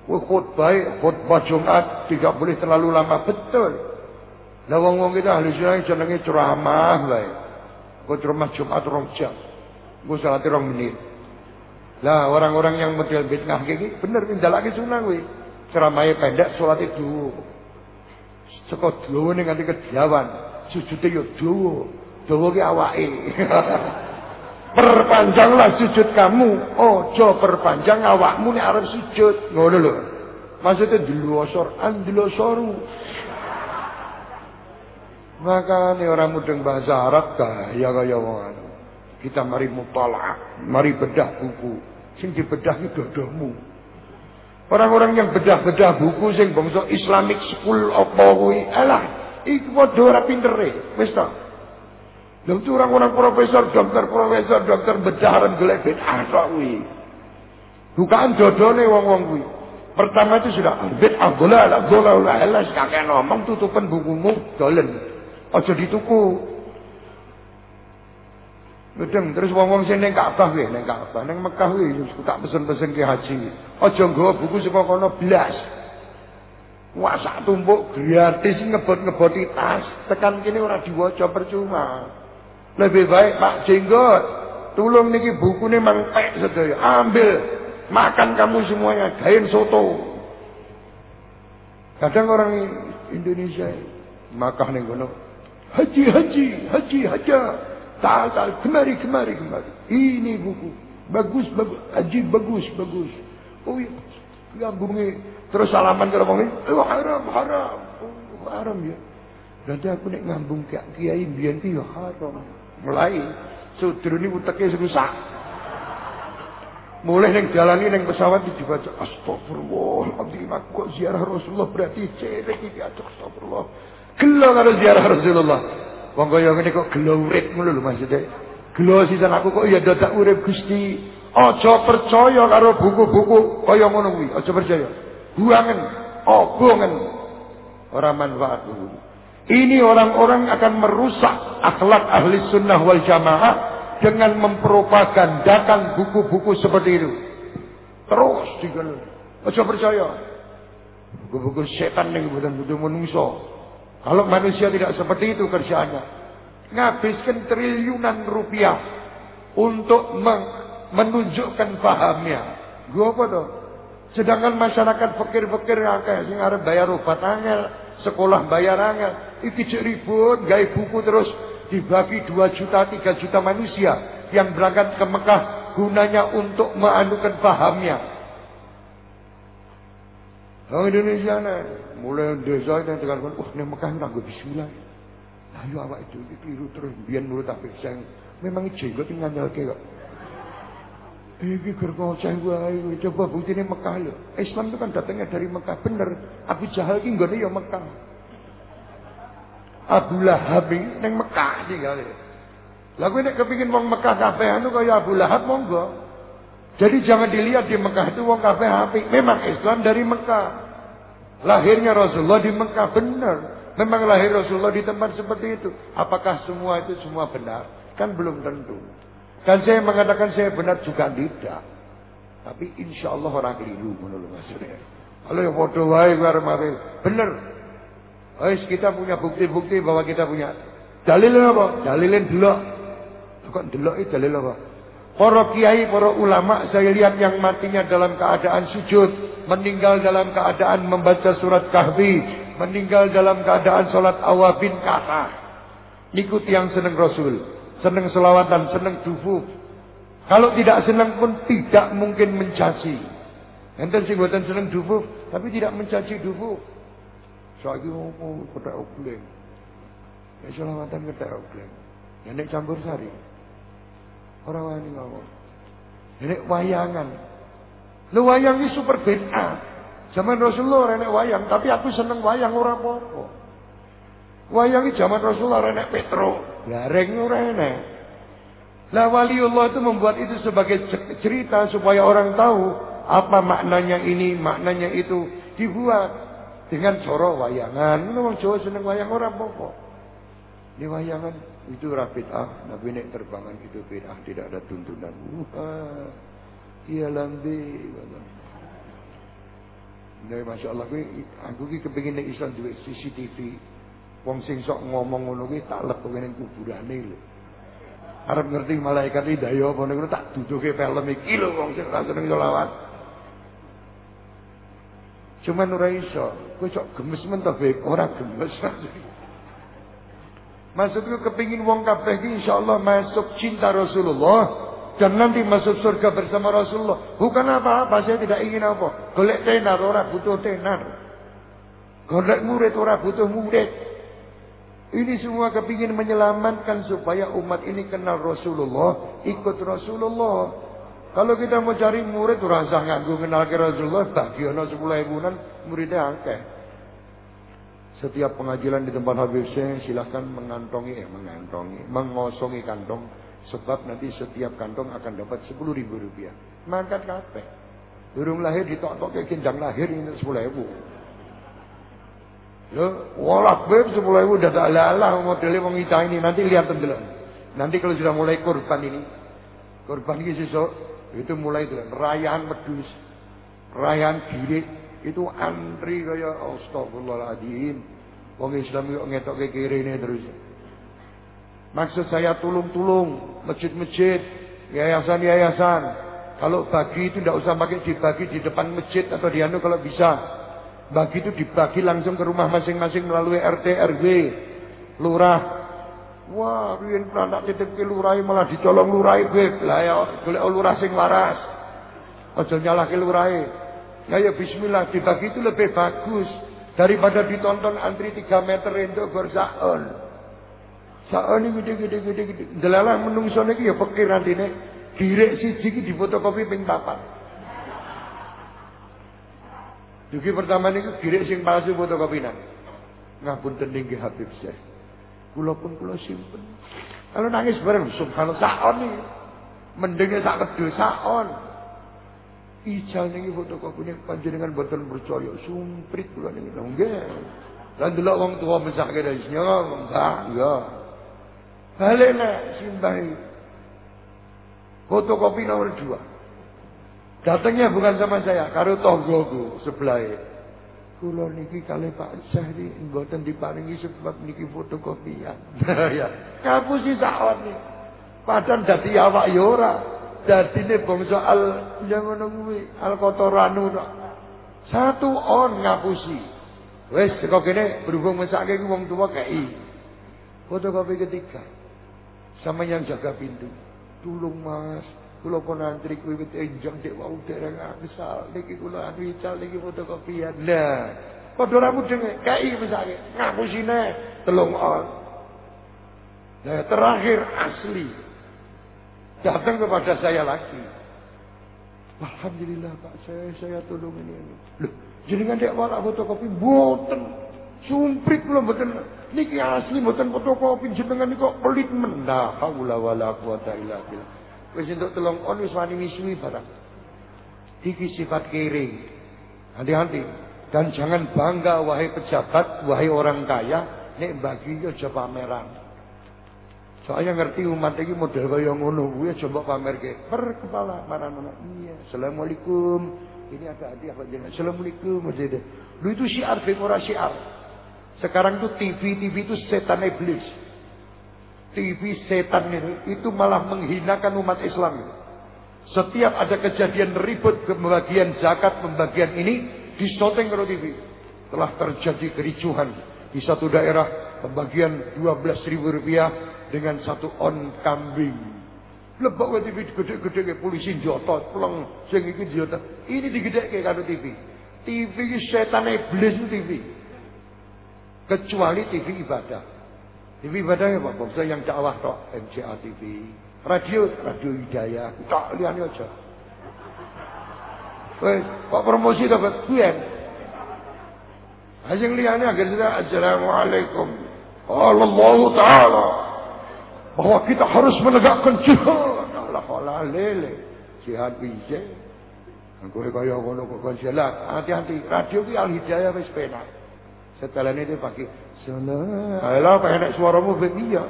khutbah, khutbah Jumat tidak boleh terlalu lama betul. Lah wong-wong kita ahli sunnah jenenge ceramah lah. Kok ceramah Jumat rong jam. Gue salat rong menit. Lah orang-orang yang model bid'ah gini bener lagi sunnah kuwi. Ceramahnya pendek, salat itu. Seko dawa ning nganti kediawan. Sujude yo dawa. Dawa ki awake. Perpanjanglah sujud kamu. Ojo perpanjang awakmu nek arep sujud. Ngono lho. Maksudnya dilosor, andilosoru. Maka nih orang mudeng bahasa Arab kaya kaya wong Kita mari mutalaah, mari bedah buku. Sing dibedah iki dodomu. Orang-orang yang bedah-bedah buku sing bangsa Islamic School apa kuwi, alah, iku padha ora pintere. Wis ta? Lha itu orang-orang profesor, dokter, profesor, dokter bedaran golek bid'ah tok kuwi. Bukan dodone wong-wong kuwi. Pertama itu sudah bid'ah golek golek lah kakek ngomong tutupan bukumu dolen. Aja dituku. Gedeng terus wong-wong sing ning Ka'bah kuwi, ning Ka'bah, ning Mekah kuwi tak pesen-pesen ki haji. Aja nggawa buku saka kono blas. Wah sak tumpuk gratis ngebot-ngeboti tas. Tekan kene ora diwaca percuma. Lebih baik Pak Jenggot, tolong niki buku nih mangpek sedaya. Ambil, makan kamu semuanya, gain soto. Kadang orang Indonesia makan nih gono. Haji, haji, haji, haja. Tak, tak, kemari, kemari, kemari. Ini buku. Bagus, bagus. Haji bagus, bagus. Oh iya. Gabungnya. Terus salaman ke orang ini. Oh haram, haram. Oh, haram ya. Nanti aku nek ngambung kayak kiai biyen ya haram mulai ini uteke rusak mulai neng jalani neng pesawat dibaca astagfirullahaladzim aku kok ziarah Rasulullah berarti cerek iki astagfirullah gelo karo ziarah Rasulullah wong kaya ngene kok gelo urip ngono lho maksudnya gelo sisan aku kok ya dadak urip Gusti aja percaya karo buku-buku kaya ngono kuwi aja percaya buangen obongen ora manfaat buku ini orang-orang akan merusak akhlak ahli sunnah wal jamaah dengan mempropagandakan buku-buku seperti itu. Terus digal. Aja percaya. Buku-buku setan yang bukan-bukan manusia. Kalau manusia tidak seperti itu kerjaannya. Ngabiskan triliunan rupiah untuk menunjukkan pahamnya. Gua apa tuh? Sedangkan masyarakat fakir-fakir yang kayak sing arep bayar obat angel, sekolah bayar angel, iki cek ribut, gawe buku terus dibagi 2 juta, 3 juta manusia yang berangkat ke Mekah gunanya untuk menganukan pahamnya. Orang Indonesia nih, mulai desa yang tekan wah nih Mekah nggak bismillah. Nah, yo awak itu keliru terus biar mulut tapi saya memang jenggot nganyel kok. Iki gerko cah wae, coba buktine Mekah lho. Islam itu kan datangnya dari Mekah, bener. Abu Jahal iki nggone ya Mekah. Abu Lahab ning Mekah kali. Lah kowe nek kepengin wong Mekah kabeh anu kaya Abu Lahab monggo. Jadi jangan dilihat di Mekah itu wong kabeh apik. Memang Islam dari Mekah. Lahirnya Rasulullah di Mekah benar. Memang lahir Rasulullah di tempat seperti itu. Apakah semua itu semua benar? Kan belum tentu. Dan saya mengatakan saya benar juga tidak. Tapi insya Allah orang keliru menurut maksudnya. Kalau yang bodoh wae benar. Wis kita punya bukti-bukti bahwa kita punya dalil apa? Dalilin dulu. Kok delok itu dalil apa? Para kiai, para ulama saya lihat yang matinya dalam keadaan sujud, meninggal dalam keadaan membaca surat Kahfi, meninggal dalam keadaan salat awabin kata. Ikut yang seneng Rasul senang selawatan, senang dufu. Kalau tidak senang pun tidak mungkin mencaci. Enten sing buatan senang dufu, tapi tidak mencaci dufu. Saiki ngopo ketek obleng. Ya selawatan ketek obleng. Ya nek campur sari. Ora wani. Ya nek wayangan. Lu wayang ini super bid'ah. Zaman Rasulullah nek wayang, tapi aku seneng wayang ora apa-apa. Wayang zaman Rasulullah nek Petro. Lareng ora enak. Lah waliullah itu membuat itu sebagai cerita supaya orang tahu apa maknanya ini, maknanya itu dibuat dengan coro wayangan. Wong Jawa seneng wayang ora apa-apa. Ini wayangan itu rapid ah, nabi nek terbangan itu bid'ah tidak ada tuntunan. Wah, iya lambe. Nah, Masya Allah, kuwi aku ki kepengin nek iso duwe CCTV. Wong sing sok ngomong ngono kuwi tak lepo ning kuburane lho. Arep ngerti malaikat iki daya apa niku tak duduke film iki lho wong sing ora seneng selawat. Cuman ora iso. Kowe sok gemes men to, Ora gemes. Maksudku kepingin wong kabeh iki insyaallah masuk cinta Rasulullah dan nanti masuk surga bersama Rasulullah. Bukan apa-apa, saya tidak ingin apa. Golek tenar, orang butuh tenar. Golek murid, orang butuh murid. Ini semua kepingin menyelamatkan supaya umat ini kenal Rasulullah, ikut Rasulullah. Kalau kita mau cari murid, rasa nganggu kenal ke Rasulullah, bagi ono sepuluh ribuan, muridnya akeh. Setiap pengajian di tempat Habib Syekh silahkan mengantongi, eh, mengantongi, mengosongi kantong Sebab nanti setiap kantong akan dapat sepuluh ribu rupiah. Mangkat kape. Burung lahir ditok-tok ke gendang lahir ini sepuluh ribu. Lo, walak beb sepuluh ribu udah tak lalah modelnya mau ngita ini. Nanti lihat dulu. Nanti kalau sudah mulai korban ini. Korban ini sesok. Itu mulai dulu. Rayaan medus. Rayaan girik. Itu antri kaya astagfirullahaladzim. Wong Islam yuk ngetok ke kiri ini terus. Maksud saya tulung-tulung, masjid-masjid, yayasan-yayasan. Kalau bagi itu tidak usah pakai dibagi di depan masjid atau di anu kalau bisa. Bagi itu dibagi langsung ke rumah masing-masing melalui RT RW, lurah. Wah, riyen anak titip ke lurah malah dicolong lurah beb. Lah ya golek lurah sing waras. Aja nyalahke lurah. Ya ya bismillah dibagi itu lebih bagus daripada ditonton antri 3 meter untuk bersaon. Sakane gede-gede gede-gede. Delalah menungso niki ya pikir antine direk siji iki difotokopi ping papat. Dugi pertama niku direk sing palsu fotokopinan. Ngapunten nggih Habib Syekh. Kula pun kula simpen. Kalau nangis bareng subhanallah saon iki. Mendenge sak kedhe saon. Ijal niki fotokopine panjenengan boten percaya sumprit kula niki. Nggih. Lan delok wong tuwa mesake dari sini, enggak, ya. Balik nek simbahi. Fotokopi nomor dua. Datangnya bukan sama saya, karo tonggoku sebelah. Kulo niki kali Pak Syahri mboten diparingi sebab niki fotokopian. ya, ngapusi saat nih. Padahal dadi awak ora. Dadine bangsa al yang ngono kuwi, al kotoranu Satu on ngapusi. Wes kok kene berhubung mesake ku wong tua kei. Fotokopi ketiga sama yang jaga pintu. Tulung mas, kula pun antri kuwi wit enjang dek wau dereng angsal niki kula anu ical niki fotokopian. Nah, padha ora mudeng kai misale ngapusine telung on. Nah, terakhir asli datang kepada saya lagi. Alhamdulillah Pak, saya saya tolong ini. ini. Loh, jenengan dek wala fotokopi mboten. Sumprit kula mboten niki asli mboten fotokopi jenengan niku pelit men. La wala quwata illa billah. Wis entuk telung on wis wani misui barang. Iki sifat kiri. Hati-hati. Dan jangan bangga wahai pejabat, wahai orang kaya, nek bagi aja pameran. Soalnya ngerti umat ini model kaya ngono kuwi aja mbok pamerke. Per kepala marana. Iya, Assalamualaikum. Ini ada hadiah panjenengan. Assalamualaikum. Lu itu syiar, ora syiar. Sekarang itu TV, TV itu setan iblis. TV setan itu, itu malah menghinakan umat Islam. Setiap ada kejadian ribut pembagian zakat, pembagian ini, disoteng ke TV. Telah terjadi kericuhan di satu daerah, pembagian 12 ribu rupiah dengan satu on kambing. Lebak wa TV gede-gede ke polisi jotot, pulang sing iki jotot. Ini digedeke karo TV. TV setan iblis TV kecuali TV ibadah. TV ibadah ya Pak Bangsa yang dakwah tok MCA TV. Radio, Radio Hidayah. Tak liyane aja. Wes, Pak promosi dapat kuyen. Hajeng liyane agar Assalamualaikum. Allah Ta'ala. Bahwa kita harus menegakkan jihad. Allah Allah lele. Jihad bisa. Kowe kaya ngono kok Hati-hati. Radio ki Al Hidayah wis penak. Setelah ini dia pakai Salah. Ayolah pengen suaramu iya.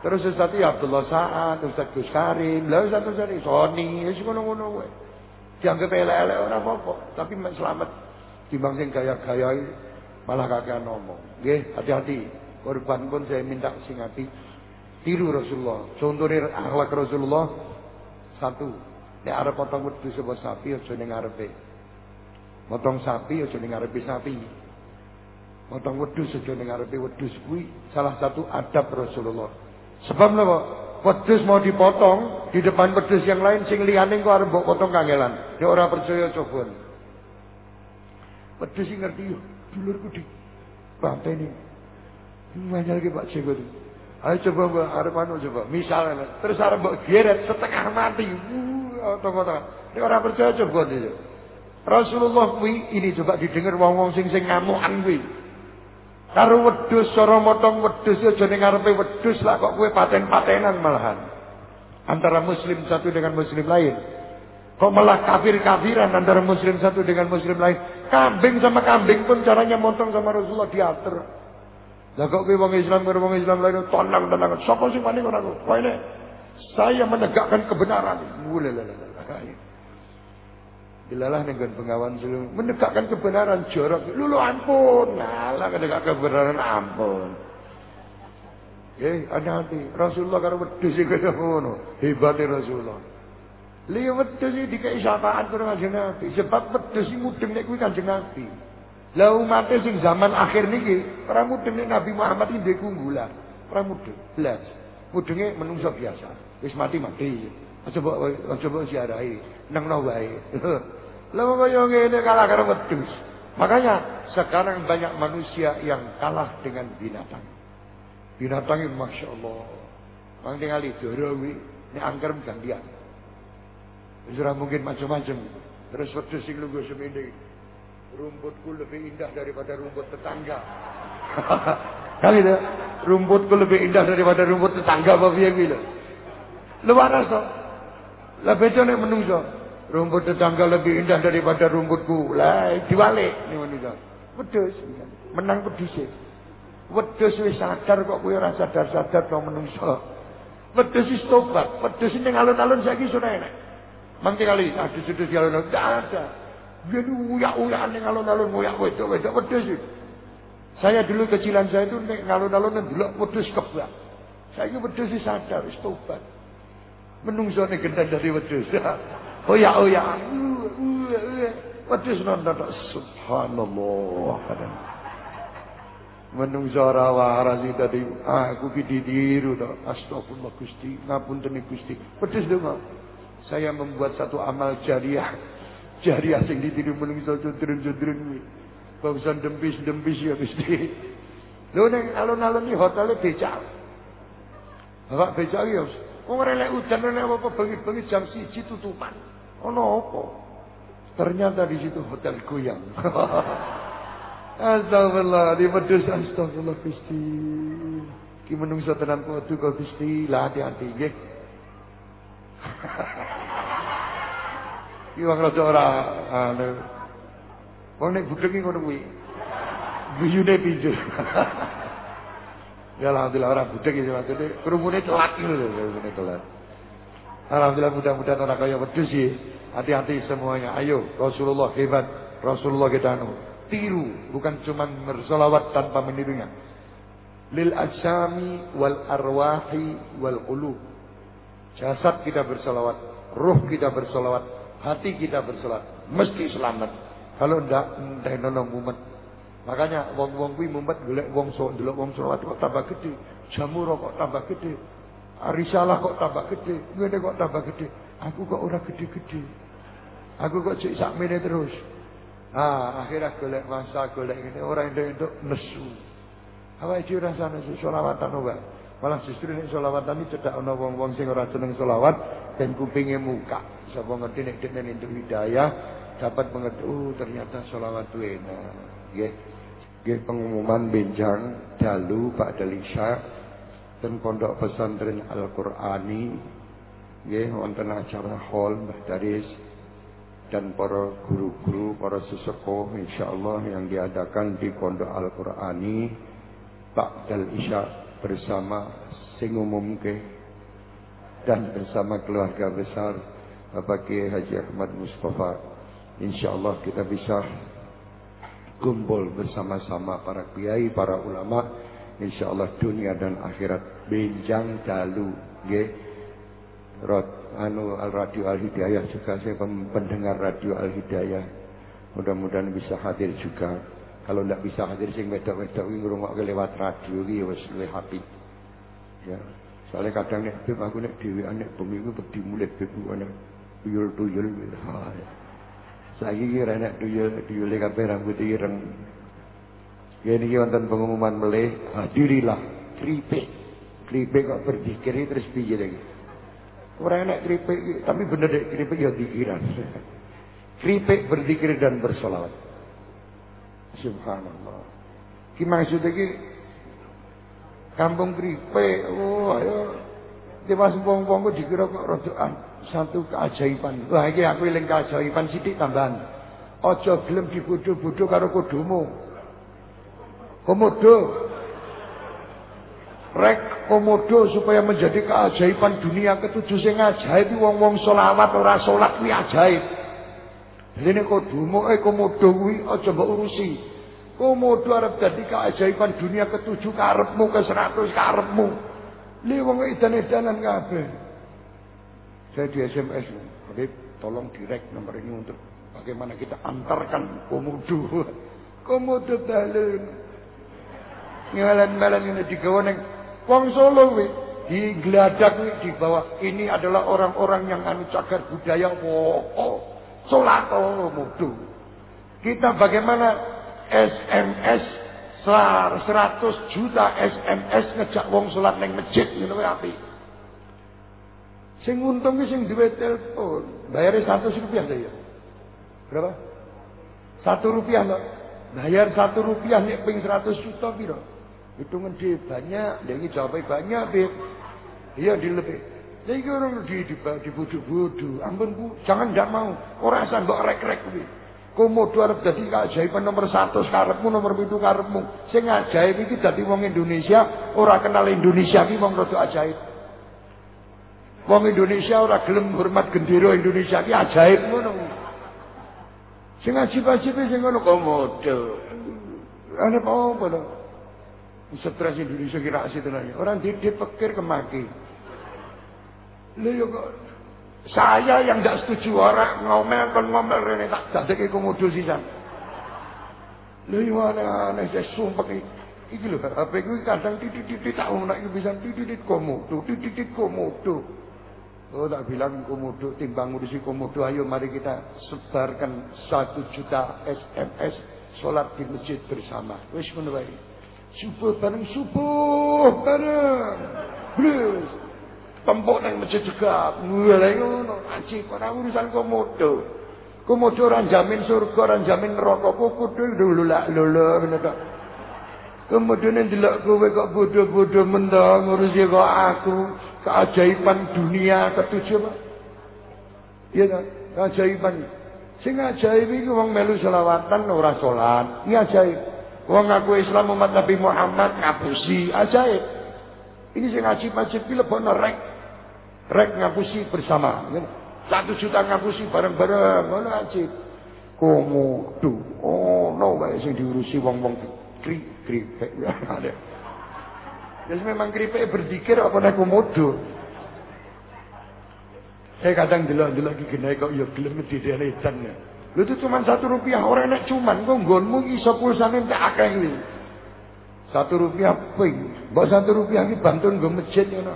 Terus Ustaz ya Abdullah Sa'ad, Ustaz Gus Karim, lah Ustaz Karim, Sony, sih ngono-ngono kowe. Dianggap elek-elek ora apa-apa, tapi selamat timbang sing gaya-gaya malah kakek ngomong. Nggih, hati-hati. Korban pun saya minta sing ati tiru Rasulullah. Contohnya akhlak Rasulullah satu. Nek arep potong wedhus sapa sapi aja ning ngarepe. Potong sapi aja ning ngarepe sapi. Potong wedhus aja ning ngarepe wedhus kuwi salah satu adab Rasulullah. Sebab napa? Wedhus mau dipotong di depan wedhus yang lain sing liyane kok arep mbok potong kangelan. Nek ora percaya coba. Wedhus sing ngerti yo, dulurku di ini. Banyak lagi Pak itu. Ayo coba mbak anu coba. Misalnya terus arep mbok geret setengah mati. Uh, otak-otak. Nek ora percaya coba dia. Rasulullah ini coba didengar wong-wong sing sing ngamukan kuwi. Karo wedhus cara motong wedhus aja ning ngarepe wedhus lah kok kowe paten-patenan malahan. Antara muslim satu dengan muslim lain. Kok malah kafir-kafiran antara muslim satu dengan muslim lain. Kambing sama kambing pun caranya motong sama Rasulullah diatur. Lah kok kowe wong Islam karo wong Islam lain tenang-tenang. Sapa sing wani ora kok? ini saya menegakkan kebenaran. Dilalah dengan pengawan dulu menegakkan kebenaran jorok. Lulu ampun, ngalah menegakkan kebenaran ampun. Eh, hati-hati. Rasulullah karo wedhus iki kaya ngono. Hebate Rasulullah. Liya wedhus iki dikai syafaat karo Kanjeng Nabi. Sebab wedhus iki mudeng nek kuwi Kanjeng Nabi. Lah umat sing zaman akhir niki ora mudeng Nabi Muhammad iki ndek keunggulan. Ora mudeng. Blas. Mudenge menungso biasa. Wis mati-mati. Aja mbok aja mbok siarahi. Nengno wae. Lah kaya ngene kalah karo wedhus. Makanya sekarang banyak manusia yang kalah dengan binatang. Binatang itu Masya Allah. Mang tinggal kuwi ini angker gantian. Wis mungkin macam-macam. Terus wedhus sing lungguh semene. Rumputku lebih indah daripada rumput tetangga. Kali itu, rumputku lebih indah daripada rumput tetangga apa piye kuwi lho. Luar rasa. Lah beda nek menungso. Rumput tetangga lebih indah daripada rumputku. Lah diwalik ning ngono Wedhus menang wedhus. Wedhus wis sadar kok kowe ora sadar-sadar to menungso. Wedhus wis tobat. Wedhus ning alun-alun saiki sudah enak. Mangke kali adus-adus di alun-alun enggak ada. Dia uyak-uyak ning alun-alun uyak wedok-wedok wedhus. Saya dulu kecilan saya itu ning alun-alun ndelok wedhus kebak. Saiki wedhus wis sadar wis tobat. Menungso ning gendang dari oh ya. Wedhus nonton subhanallah. Menungso ora waras tadi aku ki ditiru to. Astagfirullah Gusti, ngapunten Gusti. Wedhus donga. Saya membuat satu amal jariah. Jariah sing ditiru menungso cundrun-cundrun kuwi. Bangsan dempis-dempis ya Gusti. Lho ning alun-alun iki hotele becak. Bapak becak ya. Wong relek udan relek apa bengi-bengi jam 1 tutupan. Ono apa? Ternyata di situ hotel goyang. Astagfirullah, di pedus astagfirullah Gusti. Ki menungso tenan kudu kok Gusti, lah hati-hati nggih. Ki rada ora anu. Wong nek budheng ngono kuwi. Guyune pinjul. ya alhamdulillah ora budheng iki maksudnya kerumune telat lho, kerumune telat. Alhamdulillah mudah-mudahan orang kaya wedhus sih. Hati-hati semuanya. Ayo Rasulullah hebat. Rasulullah kita anu. Tiru bukan cuma bersolawat tanpa menirunya. Lil ajami wal arwahi wal qulub. Jasad kita bersolawat, ruh kita bersolawat, hati kita bersolawat. Mesti selamat. Kalau ndak entah nolong mumet. Makanya wong-wong kuwi mumet golek wong sok ndelok wong selawat kok tambah gede. Jamur kok tambah gede. Risalah kok tambah gede, ngene kok tambah gede. Aku kok ora gede-gede. Aku kok cek sakmene terus. Ah, akhirnya golek masa golek ngene ora entuk-entuk nesu. Apa iki rasane selawatan wae. Malah justru nek selawatan iki cedak ana wong-wong sing ora seneng selawat dan kupinge muka. Sapa ngerti nek dene entuk hidayah dapat mengerti oh ternyata selawat itu enak. Nggih. Nggih pengumuman benjang dalu Pak Delisha dan pondok pesantren Al-Qur'ani nggih wonten acara hall Mbah Daris dan para guru-guru, para sesepuh insyaallah yang diadakan di Pondok Al-Qur'ani Ba'dal Isya bersama sing umumke dan bersama keluarga besar Bapak Kiai Haji Ahmad Mustafa. Insya Allah kita bisa kumpul bersama-sama para kiai, para ulama. Insya Allah dunia dan akhirat benjang dalu. Nggih. Rod, anu al radio al hidayah juga saya pendengar radio al hidayah. Mudah-mudahan bisa hadir juga. Kalau tidak bisa hadir sing wedok-wedok iki ngrungokke lewat radio iki ya wis luwih. Ya. Soalnya kadang nek aku nek dhewean nek bengi ku wedi mulih beb ana tuyul-tuyul. Saiki ki ora nek tuyul, tuyule kabeh rambut ireng. Ya wonten pengumuman melih, hadirilah kripik. Kripik kok berzikir terus piye lagi? Ora enak kripik, tapi bener dek kripik ya dikiran. Kripik berzikir dan bersolawat. Subhanallah. Ki maksudnya ki kampung kripik, oh ayo Dewas wong-wong kok dikira kok rodokan satu keajaiban. Wah iki aku eling keajaiban sithik tambahan. Aja gelem dibodoh-bodoh karo kodomo. Komodo. Rek komodo supaya menjadi keajaiban dunia ketujuh sing ajaib wong-wong selawat ora salat kuwi ajaib. Dene kodomo eh komodo kuwi aja mbok urusi. Komodo arep dadi keajaiban dunia ketujuh karepmu ke 100 karepmu. Li wong edan-edanan kabeh. Saya di SMS, Habib tolong direct nomor ini untuk bagaimana kita antarkan komodo. Komodo dalun. Ngalan-ngalan ini digawa neng Wong Solo wi di geladak wi di bawah ini adalah orang-orang yang anu cagar budaya oh, solato mudu. Kita bagaimana SMS 100 juta SMS ngejak wong salat ning masjid ngono apik. Sing untung ki sing duwe telepon, bayare 100 rupiah ya. Berapa? 1 rupiah loh. Bayar 1 rupiah nek ping 100 juta piro? Hitungan dia banyak, dia ini jawabnya banyak, Beb. Iya dilebih. Lah iki orang di di dibudu-budu. Ampun Bu, jangan ndak mau. Ora asal mbok rek-rek kuwi. Komodo arep dadi keajaiban nomor 100 karepmu nomor 7 karepmu. Sing ajaib iki dadi wong Indonesia ora kenal Indonesia iki wong rada ajaib. Wong Indonesia ora gelem hormat gendera Indonesia iki ajaib ngono. Sing ajib-ajib sing ngono komodo. Ana apa-apa lho. Stres Indonesia kira asih tenan. Orang didik pikir kemaki. Lha yo kok saya yang tidak setuju orang ngomel kon ngomel rene tak dadeke komodo sisan. Lha yo aneh saya sumpah iki. Iki lho HP ku kadang titik-titik tak ngono iki bisa titik-titik komodo, titik-titik komodo. Oh tak bilang komodo timbang ngurusi komodo ayo mari kita sebarkan satu juta SMS sholat di masjid bersama. Ngono wae. Subuh bareng subuh bareng. Blus. Tempuk nang masjid juga. Mulai ngono. Aji ora urusan komodo. Komodo ora jamin surga, ora jamin neraka. Kudu dulu lolo ngono tok. Kemudian delok kowe kok bodoh-bodoh mendong ngurusi kok aku keajaiban dunia ketujuh Pak. Iya kan? Keajaiban. Sing ajaib iki wong melu selawatan ora salat. Ini ajaib. Wong ngaku Islam umat Nabi Muhammad ngapusi ajaib. Ini sing ajib-ajib ki lebono rek. Rek ngapusi bersama. Satu juta ngapusi bareng-bareng ngono ajib. Komodo. Oh no wae sing diurusi wong-wong kri kripek ya memang kripek berzikir apa nek komodo. Saya kadang delok-delok iki kena kok ya gelem didene edan. Lu itu cuma satu rupiah orang nek cuman kok nggonmu iso pulsane tak akeh kuwi. Satu rupiah ping. Mbok satu rupiah iki bantu nggo masjid ngono.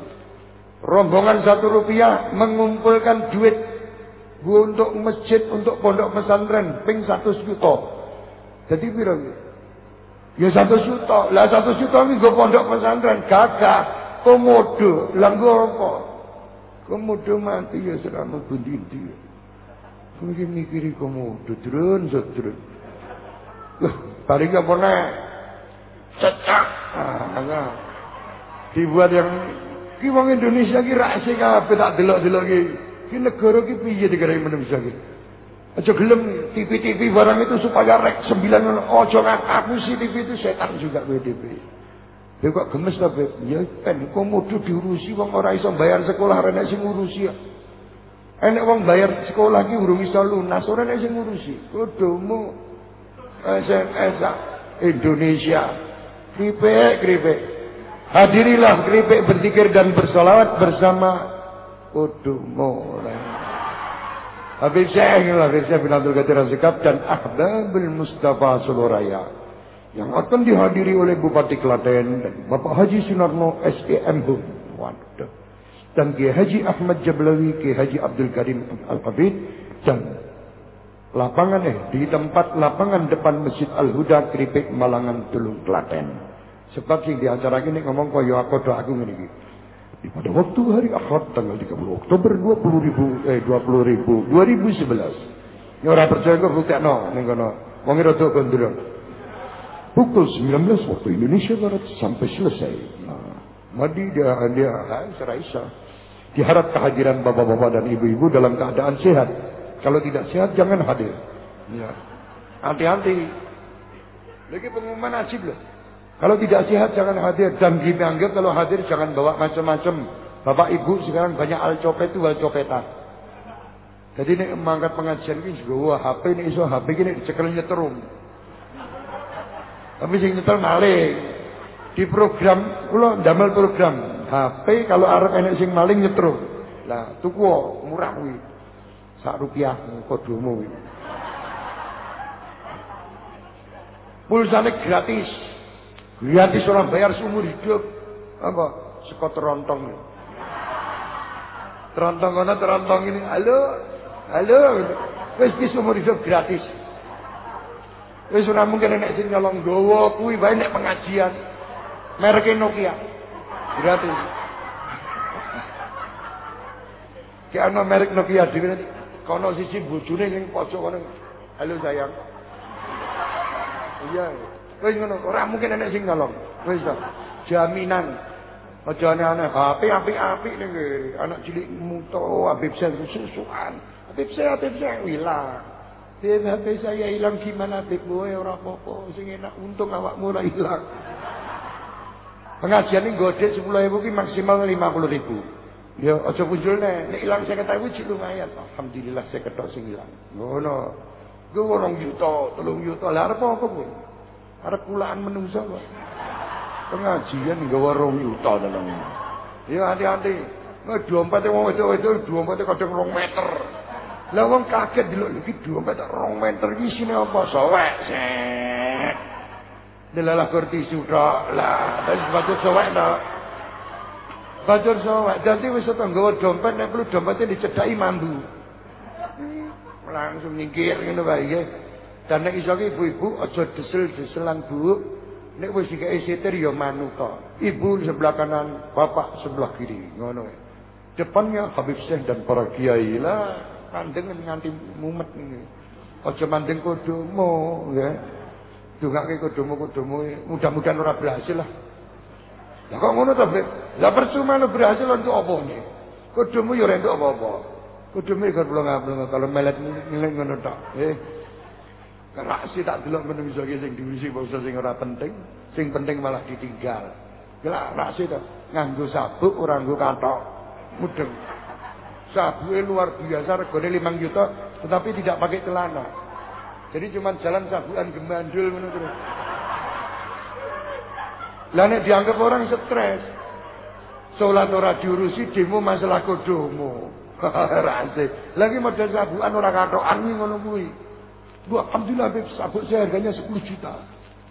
Rombongan satu rupiah mengumpulkan duit untuk masjid, untuk pondok pesantren, ping satu juta. Jadi piro Ya satu juta. Lah satu juta ini gue pondok pesantren. Gagah. Komodo. Lah gue apa? Komodo mati ya selama bundinti. Mungkin mikiri komodo. Drun, drun. Loh, paling gak pernah. Cecak. Ah. Dibuat yang Ki wong Indonesia ki rahasia kabeh tak delok-delok ki. Ki negara ki piye negara Indonesia ki? Aja gelem TV-TV barang itu supaya rek sembilan ojo aku sih TV itu setan juga WDP. Dia kok gemes ta, Beb? Ya pen komodo diurusi wong ora iso bayar sekolah rene sing ngurusi ya. Enek wong bayar sekolah ki urung iso lunas, ora nek sing ngurusi. Kudumu SMS Indonesia. Kripik, kripik. Hadirilah kripik berzikir dan bersolawat bersama kudumu. Habib Syekh Habib Syekh bin Abdul Qadir Azikab dan Ahbabul Mustafa Suluraya yang akan dihadiri oleh Bupati Klaten dan Bapak Haji Sunarno SEM Waduh dan Kiai Haji Ahmad Jablawi, Kiai Haji Abdul Karim Al-Qabid dan lapangan eh di tempat lapangan depan Masjid Al-Huda Kripik Malangan Tulung Klaten. Sebab di acara ini ngomong kaya aku doa aku ngene iki. Di pada waktu hari Ahad tanggal 30 Oktober 20 ribu, eh 20 ribu, 2011. Ya ora percaya kok buktekno ning kono. Wong rada gondrong. Pukul 19 waktu Indonesia Barat sampai selesai. Nah, madi dia dia Raisa Diharap kehadiran bapak-bapak dan ibu-ibu dalam keadaan sehat. Kalau tidak sehat jangan hadir. Ya. Hati-hati. Lagi pengumuman nasib loh. Kalau tidak sehat jangan hadir dan anggap kalau hadir jangan bawa macam-macam. Bapak ibu sekarang banyak al copet itu al copetan. Jadi ini mengangkat pengajian ini juga wah HP ini iso HP ini dicekel nyetrum. Tapi sing nyetel maling. Di program kula ndamel program HP kalau arep enek sing maling nyetrum. Lah tuku murah kuwi. Sak rupiah kodomu kuwi. Pulsane gratis. Gratis orang bayar seumur hidup. Apa? Seko terontong. Terontong kono terontong ini. Halo. Halo. Wis ki seumur hidup gratis. Wis ora mungkin enek sing nyolong gowo kuwi bae nek pengajian. Merek Nokia. Gratis. Ana merek Nokia dhewe nanti kono sisi bojone ning pojok kono. Halo sayang. Iya. Wis ngono, ora mungkin enek sing nolong. Wis to. Jaminan. Aja aneh-aneh. HP apik-apik ning anak cilik muto Habib saya susuan. Habib saya Habib saya hilang. Dia HP saya hilang gimana Habib gue ora apa-apa sing enak untung awakmu ora hilang. Pengajian ini gede 10 ribu maksimal 50 ribu. Ya aja punjulne, nek ilang 50 ribu cik lumayan. Alhamdulillah saya ketok sing ilang. Ngono. Gue orang juta, telung juta. Lah arep apa kuwi? Arep kulaan menungso kok. Pengajian gue orang juta dalam. Ya hati-hati. Nggak dompetnya wong wedok-wedok dompetnya kadang rong meter. Lah wong kaget dulu iki dompet rong meter iki sine apa sowek. Delalah kurti sudah lah. Tapi sepatu sowek dah. Bajur sowek. Jadi wis nggawa dompet nek perlu dompetnya dicedai mandu. Langsung nyingkir ngono wae. Dan nek iso ibu-ibu aja desel-deselan Bu. Nek wis dikeki setir ya manuta. Ibu sebelah kanan, bapak sebelah kiri. Ngono. Depannya Habib Syekh dan para kiai lah kandeng nganti mumet ini. Aja mandeng kodomo ya. Dongake kudumu-kudumu mudah-mudahan ora berhasil lah. Lah kok ngono to, Lah percuma lo berhasil untuk apa nih? Kudumu yo ora entuk apa-apa. Kudumu iku blong-blong kalau melet ngeling ngono tok. Eh. Kerak sih tak delok menungso iki sing diwisi bangsa sing ora penting, sing penting malah ditinggal. Sih to. Nganggo sabuk ora nganggo katok. Mudeng. Sabuke luar biasa regane 5 juta tetapi tidak pakai celana. Jadi cuma jalan sabuan gemandul ngono terus. Lah nek dianggap orang stres. Salat ora diurusi demo masalah kodomo. Rase. Lagi model sabuan ora katokan ngono kuwi. Bu alhamdulillah Beb, sabuk saya harganya 10 juta.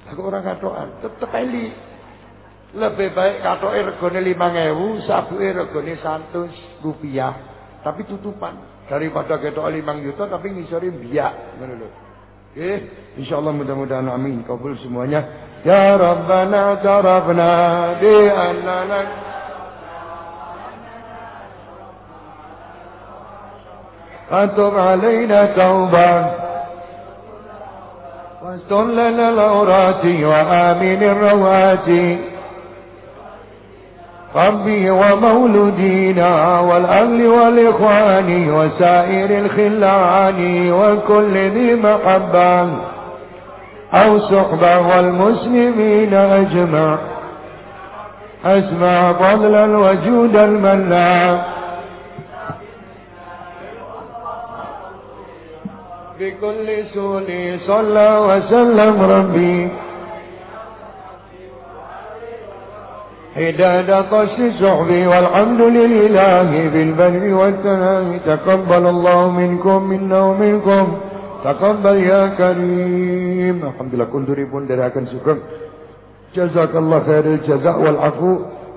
Lah kok orang katokan, tetep eli. Lebih baik katoke regane 5000, sabuke regane 100 rupiah. Tapi tutupan daripada ketok 5 juta tapi ngisore biak ngono lho. Eh, insyaallah mudah-mudahan amin kabul semuanya. Ya Rabbana tarafna bi annana أتب علينا توبة واستر لنا العورات وآمن الروات ربي ومولودينا والأهل والإخوان وسائر الخلان وكل ذي محبة أو صحبة والمسلمين أجمع. أسمع فضل الوجود المنع بكل سول صلى وسلم ربي. حداد قص صحبي والحمد لله بالبر والتنام تقبل الله منكم منا ومنكم تقبل يا كريم. الحمد لله كنت ريبون derakan sugeng jazakallah khairul jaza wal afu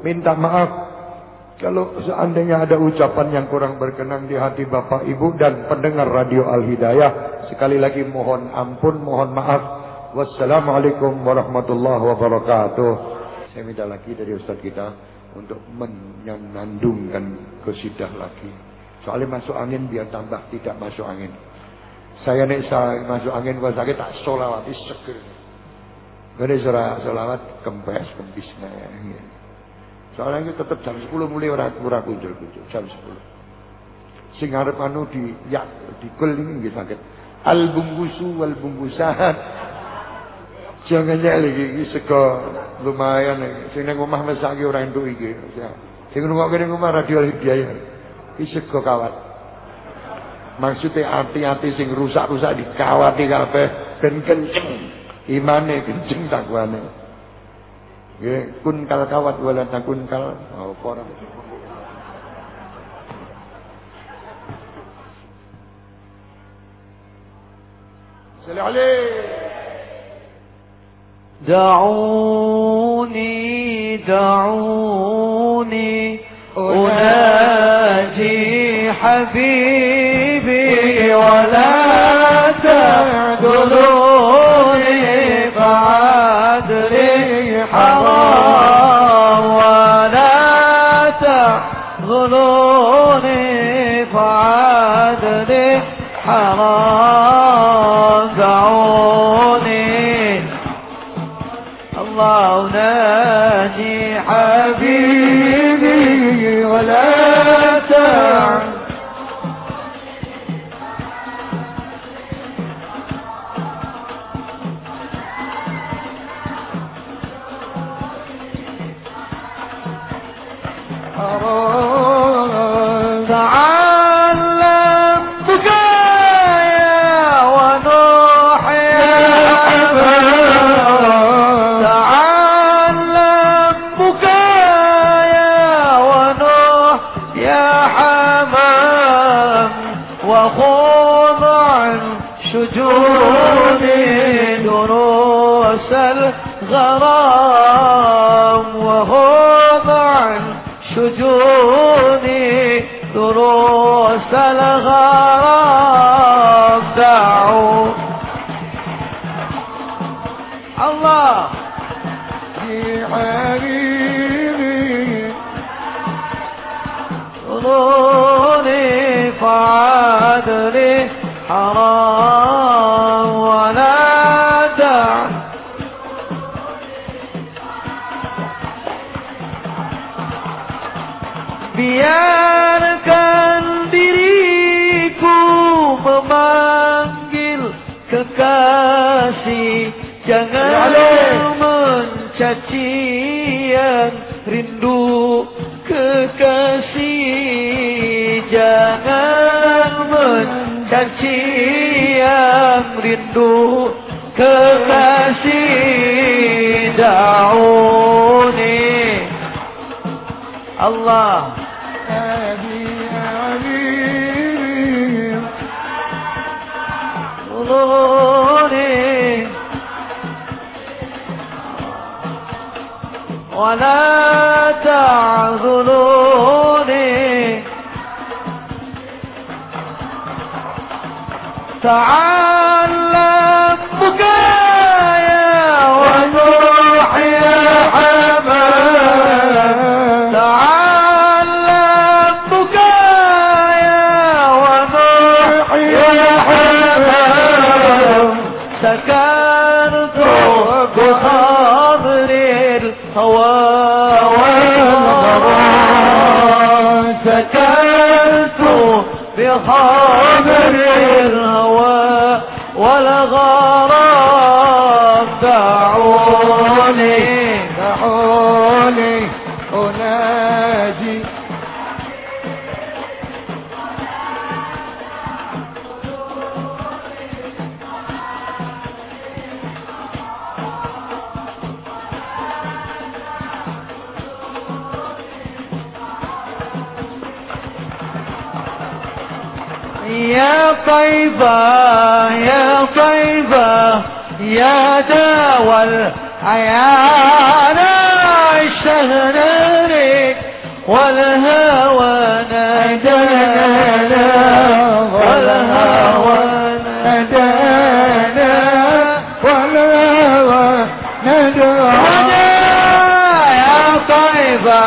minta maaf kalau seandainya ada ucapan yang kurang berkenan di hati Bapak Ibu dan pendengar Radio Al Hidayah sekali lagi mohon ampun mohon maaf wassalamualaikum warahmatullahi wabarakatuh saya minta lagi dari Ustaz kita untuk menyanandungkan kesidah lagi. Soalnya masuk angin biar tambah tidak masuk angin. Saya saya masuk angin gua sakit tak solawat seger. Surah solawat kempes kempisnya ya. Soalnya itu tetap jam 10 mulai orang kurang kuncul kuncul jam 10. Sing anu di ya di kul ini sakit. Al bungkusu wal bungkusan Jangan lagi iki sego lumayan iki. Sing nang omah mesake ora entuk iki. Sing ngrungokke ning omah radio hidayah. Iki sego kawat. Maksudnya hati-hati sing rusak-rusak dikawati kabeh ben kenceng. Imane kenceng takwane. Nggih, kun kal kawat wala takun kal apa ora. Salih alaihi دعوني دعوني أناجي حبيبي ولا تعدلوني Oh. غابر الهوى ولا غابر طيبة يا طيبة يا دوا الحياة عشتنا لك والهوى نادانا والهوى نادانا والهوى نادانا. يا طيبة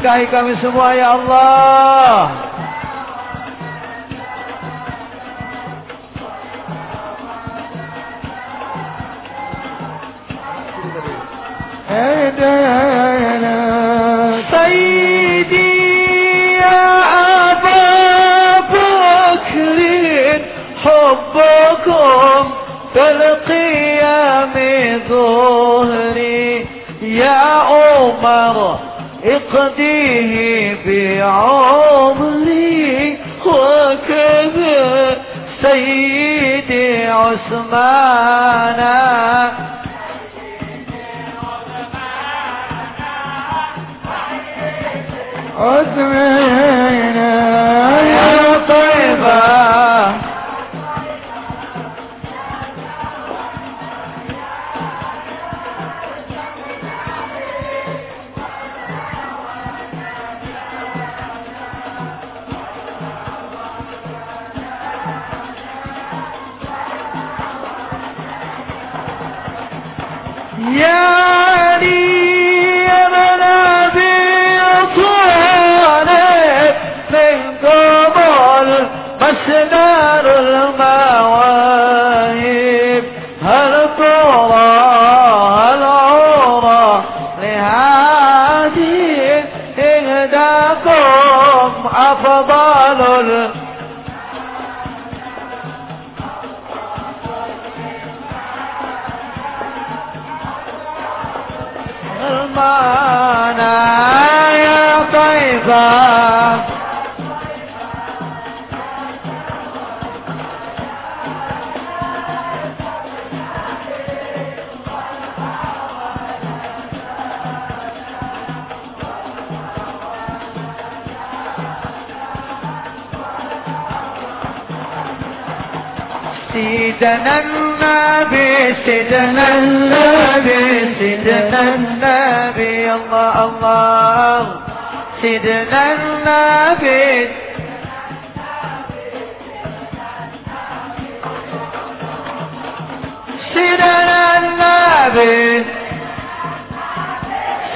Berkahi kami semua ya Allah. سيدي اقضيه بعمري وكذا سيدي عثمان عثمان فداكم أفضل المانا يا طيبان سيدنا النبي سيدنا النبي سيدنا النبي الله. الله سيدنا النبي سيدنا النبي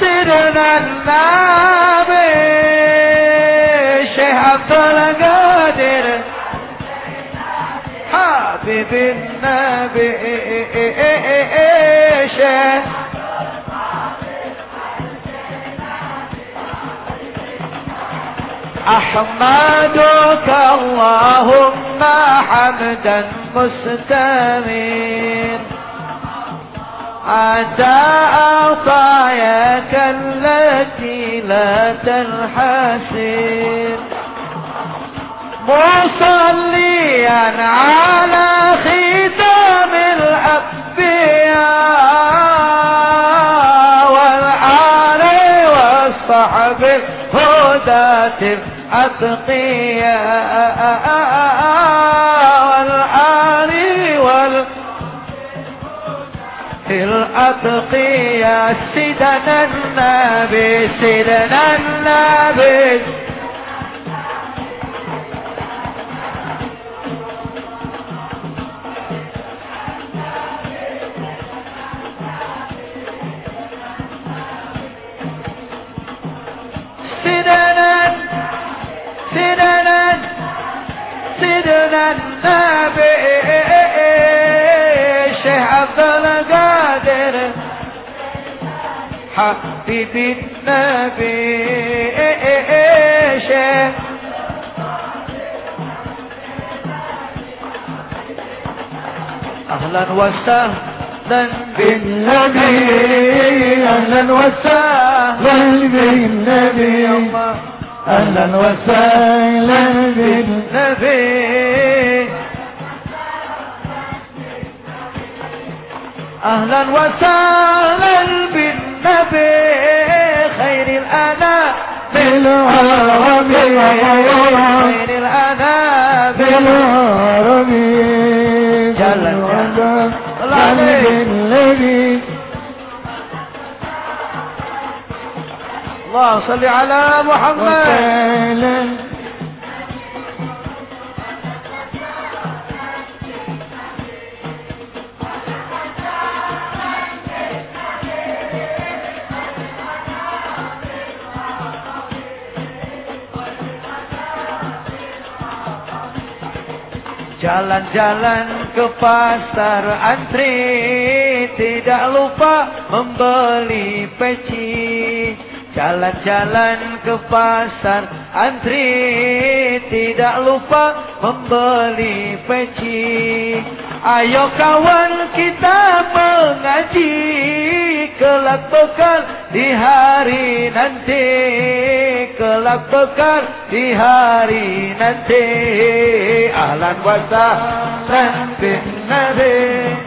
سيدنا النبي شيخ عبد القادر حبيب النبي شيخ أحمدك اللهم حمدا مستمر أداء عطاياك التي لا تنحسر. مصليا على ختام الأنبياء والآل والصحب الهداة الأتقياء والآل وال الأتقياء سيدنا النبي سيدنا النبي. سيدنا النبي شيخ عبد القادر. حبيب النبي شيخ. أهلا وسهلا بالنبي أهلا وسهلا بالنبي. أهلا وسهلا بالنبي. أهلا وسهلا بالنبي. العالمين خير الأنام العالمين اللهم صل على محمد وسهلا Jalan-jalan ke pasar antri Tidak lupa membeli peci Jalan-jalan ke pasar antri Tidak lupa membeli peci. Ayo kawan kita mengaji Kelak bekal di hari nanti. Kelak bekal di hari nanti. Ahlan wa sahlan bin Nabi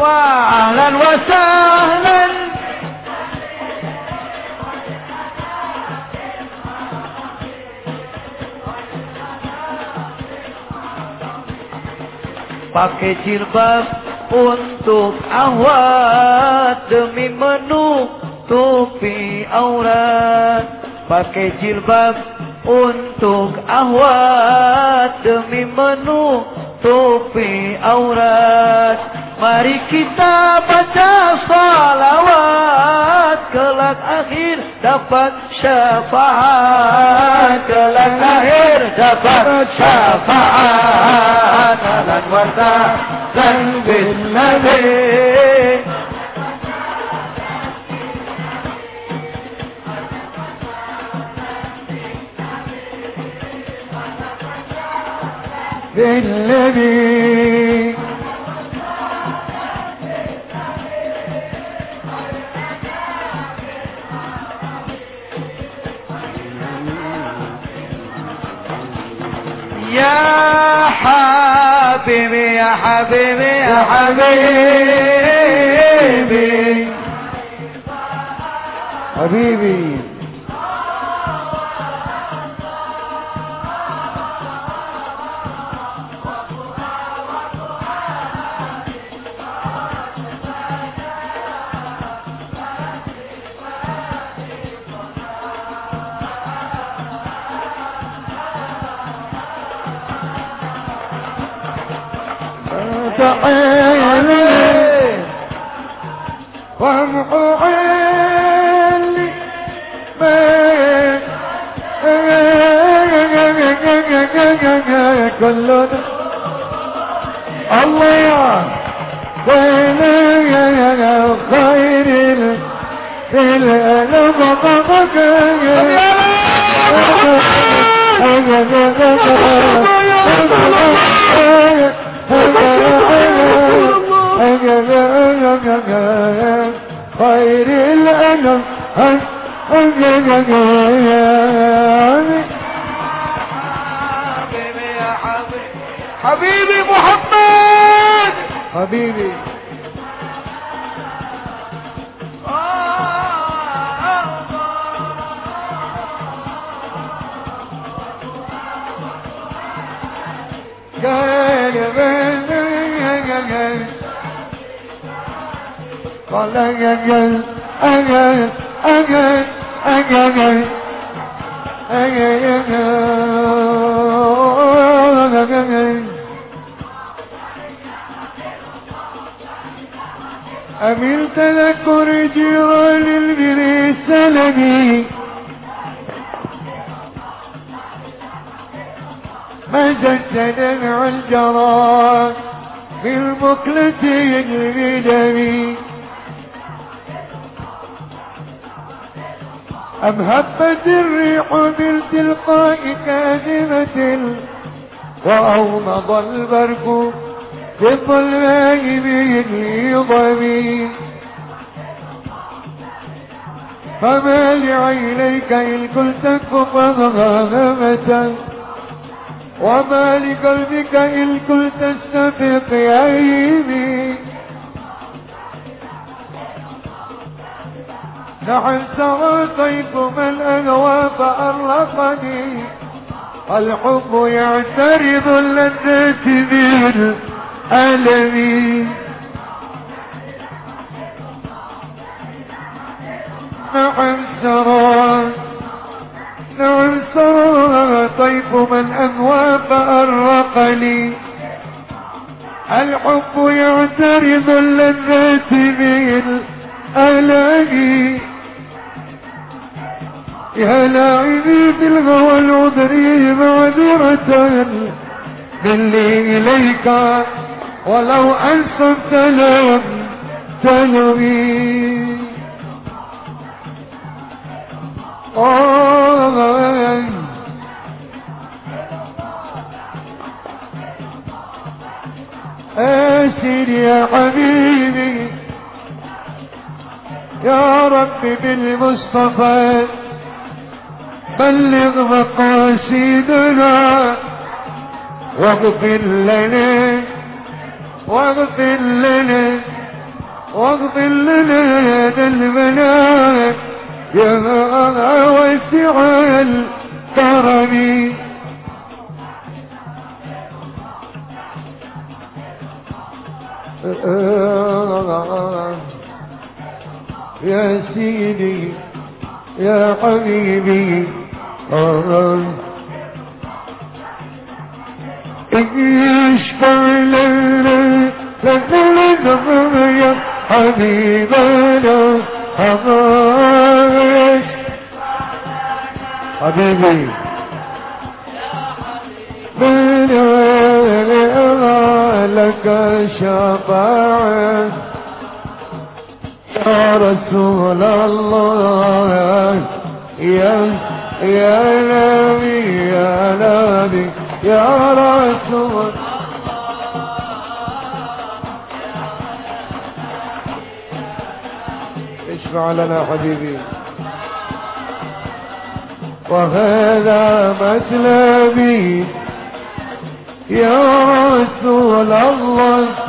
واهلا وسهلا pakai jilbab untuk awat demi menutupi aurat pakai jilbab untuk awat demi menutupi aurat Mari kita baca salawat Kelak akhir dapat syafaat Kelak akhir dapat syafaat Alan warta dan bin Nabi بالذي يا حبيبي يا حبيبي يا حبيبي. حبيبي. سعيد. نحن من الأهوى فأرقني الحب يعترض لذات ذي ألمي. نعم سرى نعم سرى طيب من أنوى فأرقني الحب يعترض لذات ذي ألمي. يا لاعبي الهوى العذري معذرة مني إليك ولو أنصفت لم تنوي آه أسر يا حبيبي يا رب بالمصطفى. بلغ مقاصدنا واغفر لنا واغفر لنا واغفر لنا ذنبنا يا واسع الكرم. يا سيدي يا حبيبي. حبيبنا حماش حبيبي بنا لك شفاعة يا رسول الله يا يا نبي يا نبي يا رسول اشفع لنا حبيبي. وهذا مطلبي يا رسول الله.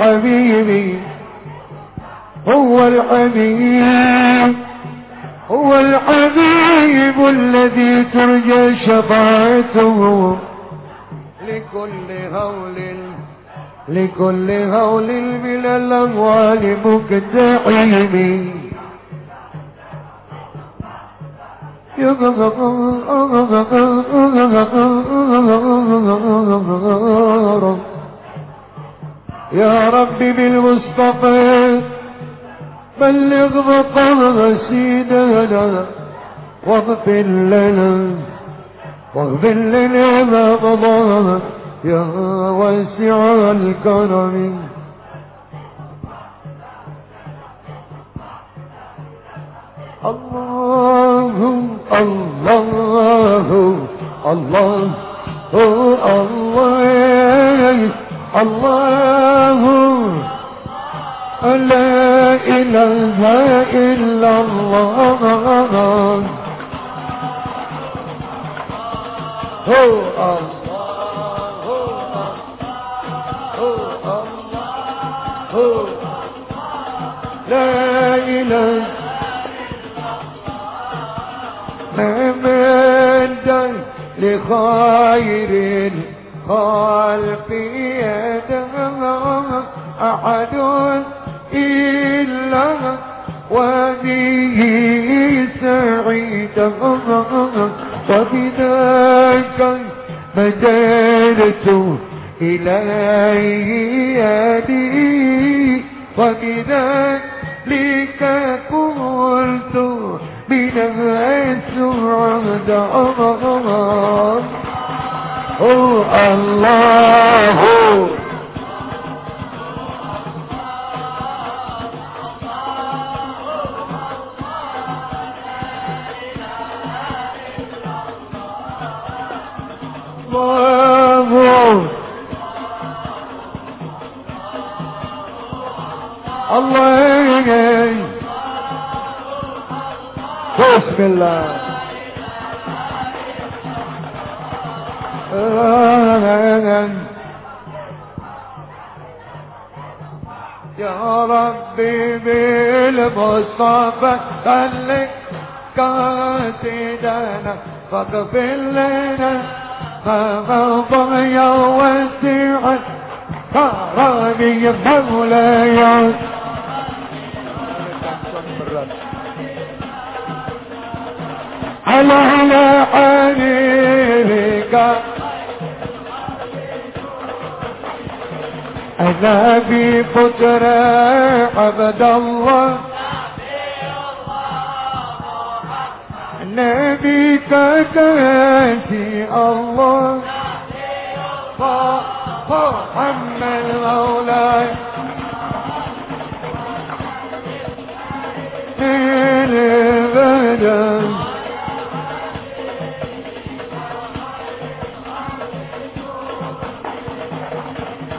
حبيبي هو الحبيب هو الحبيب الذي ترجى شفاعته لكل هول لكل هول من الأموال يا رب بالمصطفى بلغ مقاصدنا واغفر لنا واغفر لنا ما مضى يا واسع الكرم. الله الله الله الله لا إله إلا الله هو الله أحد إلا وبه سعيد وبذاك مددت إليه يدي وبذلك قلت من السعداء هو الله. الله بسم الله يا ربي بالمصطفى خليك قاصدنا فاغفر لنا ما مضى يا وسيع كرامي مولاي على على حبيبك أنا في فترة عبد الله. نبي كتاتي الله. محمد مولاي.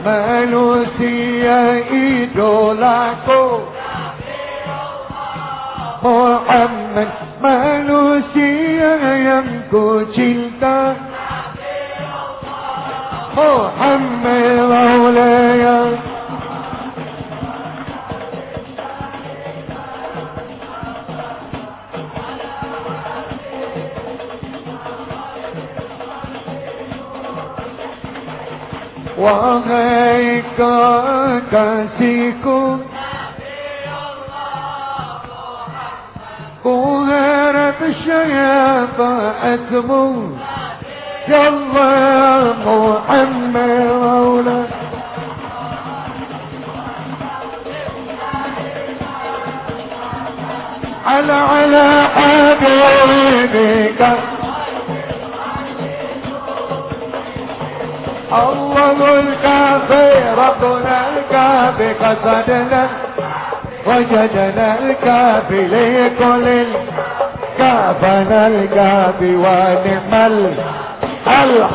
البدن manusia idolaku Muhammad manusia yang ku cinta Muhammad maulaya وهي كاسيكم وغير بشيبة أتمو يلا محمد مولى على على حبيبك. الله الكافي ربنا الكافي قصدنا وجدنا الكافي لكل الكافنا الكافي ونعم الله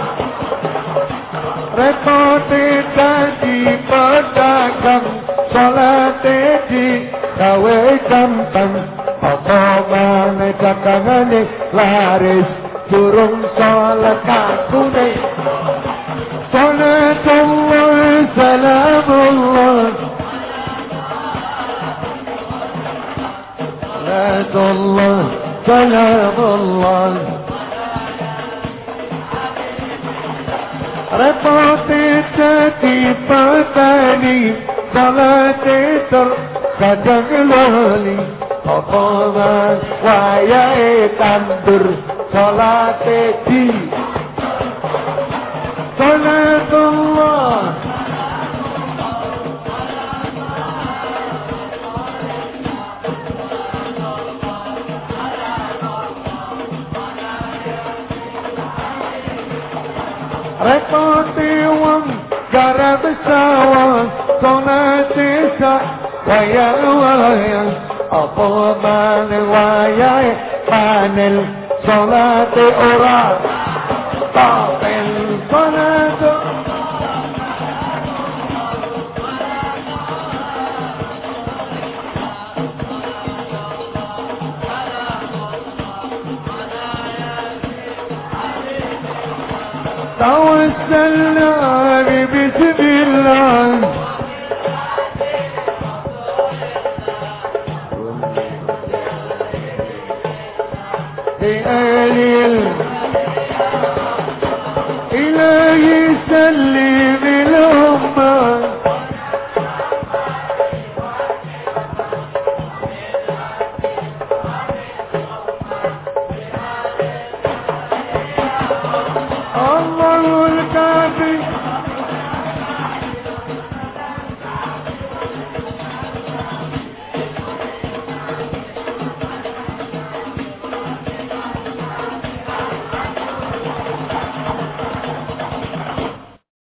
Repoti tadi pedagang Salat di gawe gampang Apa mana dagangane laris Durung salat kakune صلاة الله سلام الله صلاة الله سلام الله رفعتي تاتي فاتاني صلاتي تجغلالي أقوما ويا تندر صلاتي صلاة الله. رقاتي وانقرب سوا صلاتي سا ويا ويا أبو مان ويا مان الصلاة أراد آه. توسلنا بسم الله. إلهي سلم الأمة